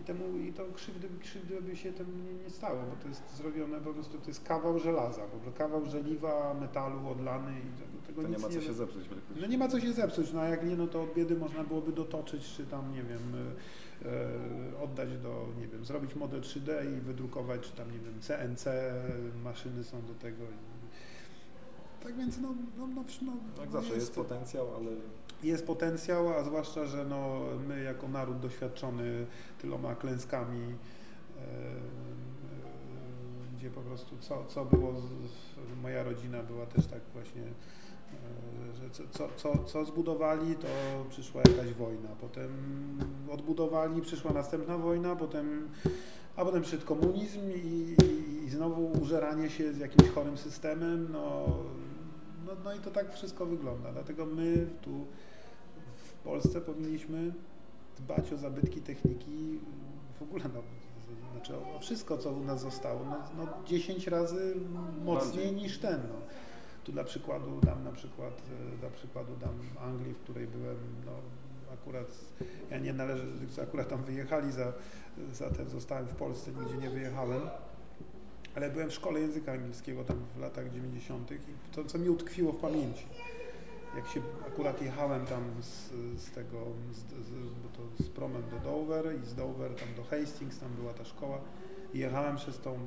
I, temu, I to krzywdy, krzywdy by się tym nie, nie stało, bo to jest zrobione po prostu, to jest kawał żelaza, po prostu kawał żeliwa, metalu odlany i tego, tego To nie ma co nie się zepsuć no nie ma co się zepsuć, no a jak nie, no to od biedy można byłoby dotoczyć, czy tam, nie wiem, e, oddać do, nie wiem, zrobić model 3D i wydrukować, czy tam, nie wiem, CNC, maszyny są do tego. Tak więc, no, no, no, no Jak zawsze jest potencjał, ale jest potencjał, a zwłaszcza, że no, my jako naród doświadczony tyloma klęskami, e, e, gdzie po prostu co, co było, z, moja rodzina była też tak właśnie, e, co, co, co, co zbudowali, to przyszła jakaś wojna, potem odbudowali, przyszła następna wojna, potem A potem przyszedł komunizm i, i, i znowu użeranie się z jakimś chorym systemem, no, no, no i to tak wszystko wygląda. Dlatego my tu w Polsce powinniśmy dbać o zabytki techniki w ogóle, no, znaczy o, wszystko, co u nas zostało, no, no 10 razy mocniej niż ten. No. Tu dla przykładu dam na przykład, e, dla przykładu dam Anglii, w której byłem, no akurat, ja nie należę akurat tam wyjechali, za, zatem zostałem w Polsce, nigdzie nie wyjechałem, ale byłem w szkole języka angielskiego tam w latach 90. i to, co mi utkwiło w pamięci, jak się akurat jechałem tam z, z tego, z, z, bo to z promem do Dover i z Dover tam do Hastings, tam była ta szkoła i jechałem przez, tą,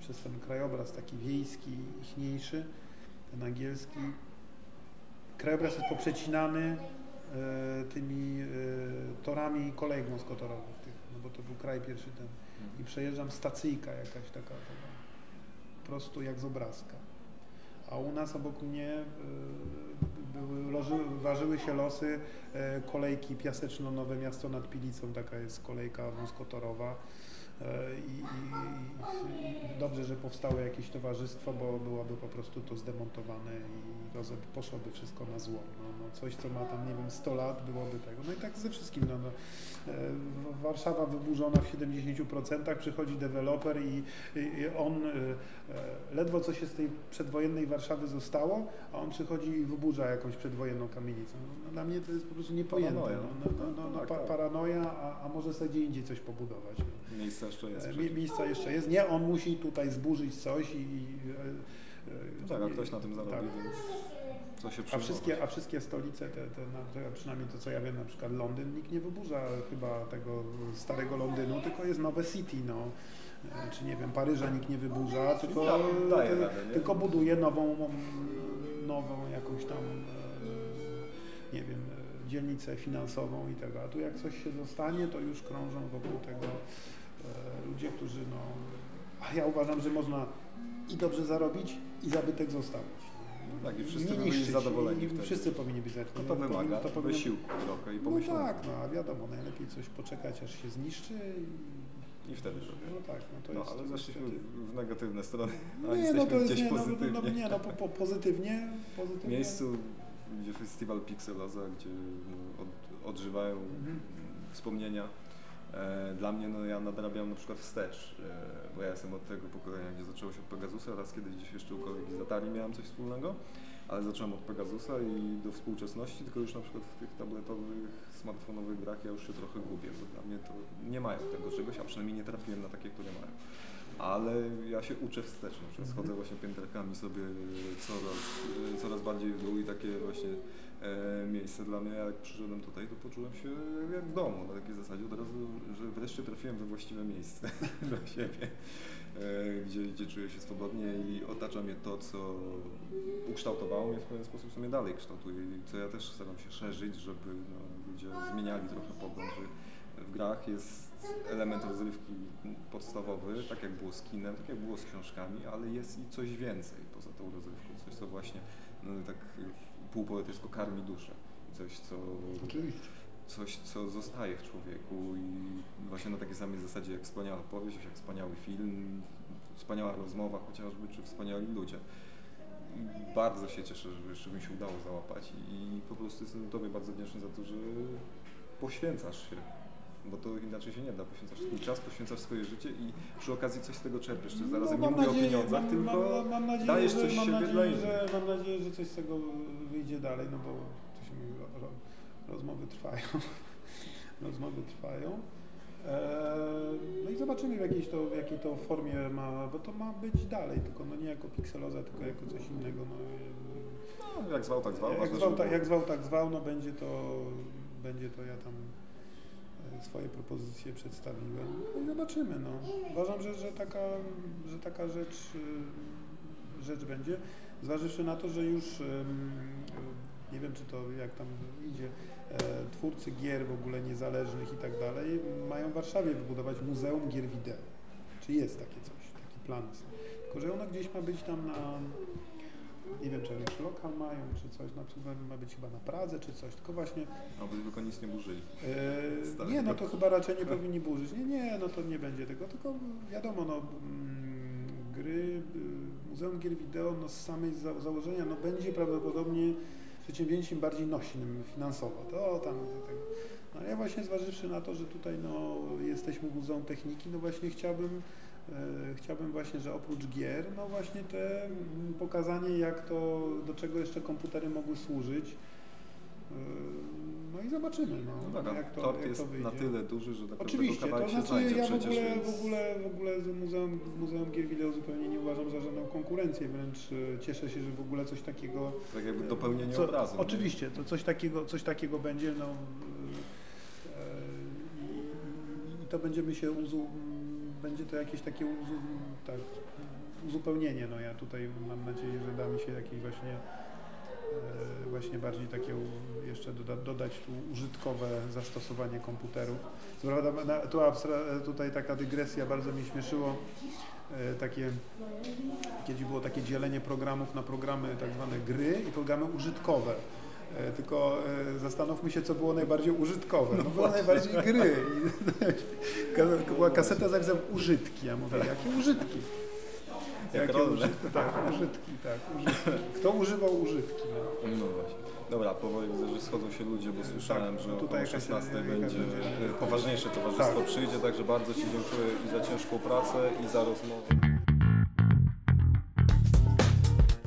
przez ten krajobraz taki wiejski, ichniejszy, ten angielski. Krajobraz jest poprzecinany e, tymi e, torami wąskotorowych, tych, no bo to był kraj pierwszy ten. I przejeżdżam stacyjka jakaś taka, taka po prostu jak z obrazka. A u nas obok mnie e, były, loży, ważyły się losy kolejki Piaseczno-Nowe Miasto nad Pilicą, taka jest kolejka wąskotorowa. I, i, I dobrze, że powstało jakieś towarzystwo, bo byłoby po prostu to zdemontowane i roze, poszłoby wszystko na złom. No, no coś, co ma tam, nie wiem, 100 lat, byłoby tego. No i tak ze wszystkim. No, no. E, Warszawa wyburzona w 70%, przychodzi deweloper i, i, i on e, e, ledwo co się z tej przedwojennej Warszawy zostało, a on przychodzi i wyburza jakąś przedwojenną kamienicę. No, dla mnie to jest po prostu niepojęte. Paranoja. No, no, no, no, no, Tak, pa, tak. paranoja, a, a może sobie gdzie indziej coś pobudować. No. Miejsce jeszcze jest. E, miejsca jeszcze jest. Nie, on musi tutaj zburzyć coś i... e, e, No tak, a ktoś na tym tak. zarobi, więc co się A wszystkie, a wszystkie stolice, te, te, na, przynajmniej to co ja wiem, na przykład Londyn, nikt nie wyburza chyba tego starego Londynu, tylko jest nowe City, no. Czy nie wiem, Paryża nikt nie wyburza, tylko, da- daje ty- radę, nie? tylko buduje nową, nową jakąś tam, nie wiem, dzielnicę finansową i tego. A tu jak coś się zostanie, to już krążą wokół tego ludzie, którzy no... A ja uważam, że można i dobrze zarobić, i zabytek zostawić. No tak, i wszyscy powinni być zadowoleni I wtedy. Wszyscy powinni być zadowoleni. No to wymaga Powinno- powinno- wysiłku trochę i No pomyślenia. tak, no a wiadomo, najlepiej coś poczekać, aż się zniszczy i... I wtedy robię. No tak, no to No jest... ale to zeszliśmy w negatywne strony, a Nie, no to jest, gdzieś nie, no, pozytywnie. no, no, nie, no po, po, pozytywnie, W pozytywnie. miejscu, gdzie festiwal Pixeloza, gdzie no, od, odżywają Mhm. wspomnienia. E, dla mnie, no ja nadrabiam na przykład wstecz, e, bo ja jestem od tego pokolenia, gdzie zaczęło się od Pegasusa, raz kiedyś gdzieś jeszcze u kolegi z Atari miałem coś wspólnego, ale zacząłem od Pegasusa i do współczesności, tylko już na przykład w tych tabletowych, smartfonowych grach ja już się trochę gubię, bo dla mnie to nie mają tego czegoś, a przynajmniej nie trafiłem na takie, które mają. Ale ja się uczę wstecz, na przykład schodzę właśnie pięterkami sobie coraz, coraz bardziej w dół i takie właśnie e, miejsce dla mnie, jak przyszedłem tutaj, to poczułem się jak w domu, na takiej zasadzie od razu, że wreszcie trafiłem we właściwe miejsce dla siebie, e, gdzie, gdzie czuję się swobodnie i otacza mnie to, co ukształtowało mnie w pewien sposób, co mnie dalej kształtuje. I co ja też staram się szerzyć, żeby no, ludzie zmieniali trochę pogląd, że w grach jest element rozrywki podstawowy, tak jak było z kinem, tak jak było z książkami, ale jest i coś więcej poza tą rozrywką, coś co właśnie no, tak już półpoetycko karmi duszę, coś co, Oczywiście. coś co zostaje w człowieku i właśnie na takiej samej zasadzie jak wspaniała powieść, jak wspaniały film, wspaniała rozmowa chociażby, czy wspaniali ludzie. Bardzo się cieszę, że jeszcze mi się udało załapać i po prostu jestem Tobie bardzo wdzięczny za to, że poświęcasz się, bo to inaczej się nie da, poświęcasz swój czas, poświęcasz swoje życie i przy okazji coś z tego czerpiesz, czy zarazem nie mam mówię o nadzieję- pieniądzach, mam, tylko mam, mam nadzieję, dajesz że, coś mam siebie nadzieję, że, mam nadzieję, że coś z tego wyjdzie dalej, no bo to się mówi, ro, ro, rozmowy trwają. rozmowy trwają. Eee, no i zobaczymy w jakiej, to, w jakiej to formie ma, bo to ma być dalej, tylko no nie jako pikseloza, tylko jako coś innego. No, no, jak zwał, tak zwał. jak, zwał, tak, było. jak zwał, tak zwał, no będzie to, będzie to ja tam swoje propozycje przedstawiłem. No i zobaczymy. No. Uważam, że, że, taka, że taka rzecz, y, rzecz będzie, zważywszy na to, że już y, nie wiem, czy to jak tam idzie, e, twórcy gier w ogóle niezależnych i tak dalej, mają w Warszawie wybudować Muzeum Gier Wideo. Czy jest takie coś, taki plan. Tylko, że ono gdzieś ma być tam na nie wiem, czy oni już lokal mają, czy coś, na przykład ma być chyba na Pradze, czy coś, tylko właśnie Aby tylko nic nie burzyli. Yy, nie, no to chyba raczej nie powinni burzyć. Nie, nie, no to nie będzie tego, tylko wiadomo, no mm, gry, y, Muzeum Gier Wideo no z samej za założenia no będzie prawdopodobnie przedsięwzięciem bardziej nośnym finansowo. To tam do tego. No ja właśnie zważywszy na to, że tutaj no jesteśmy Muzeum Techniki, no właśnie chciałbym chciałbym właśnie, że oprócz gier, no właśnie te mm, pokazanie jak to, do czego jeszcze komputery mogły służyć. E, No i zobaczymy, no, No jak to, tort jak jest to wyjdzie. na tyle duży, że tak Oczywiście, to znaczy znajdzie ja w ogóle, więc... w ogóle, w ogóle z muzeum, muzeum Gier Wideo zupełnie nie uważam za żadną konkurencję, wręcz e, cieszę się, że w ogóle coś takiego Tak jakby dopełnienie co, obrazu. nie? Oczywiście, to coś takiego, coś takiego będzie, no e, i, i to będziemy się uzu, będzie to jakieś takie uzu, tak, uzupełnienie, no ja tutaj mam nadzieję, że da mi się jakieś właśnie e, właśnie bardziej takie jeszcze doda, dodać tu użytkowe zastosowanie komputerów. Prawda, na, tu tutaj taka dygresja bardzo mnie śmieszyło, e, takie Kiedyś było takie dzielenie programów na programy tak zwane gry i programy użytkowe. E, Tylko e, zastanówmy się, co było najbardziej użytkowe. No, było najbardziej gry. Była kaseta z napisem użytki. Ja mówię, jakie użytki? Jak Jakie użytki? Tak, użytki, tak. Użytki. Kto używał użytki? No. No właśnie. Dobra, powoli widzę, że schodzą się ludzie, bo słyszałem, Tak, że no tutaj jakaś- 16 jakaś będzie będzie- e, poważniejsze towarzystwo Tak. przyjdzie, także bardzo Ci dziękuję i za ciężką pracę i za rozmowę.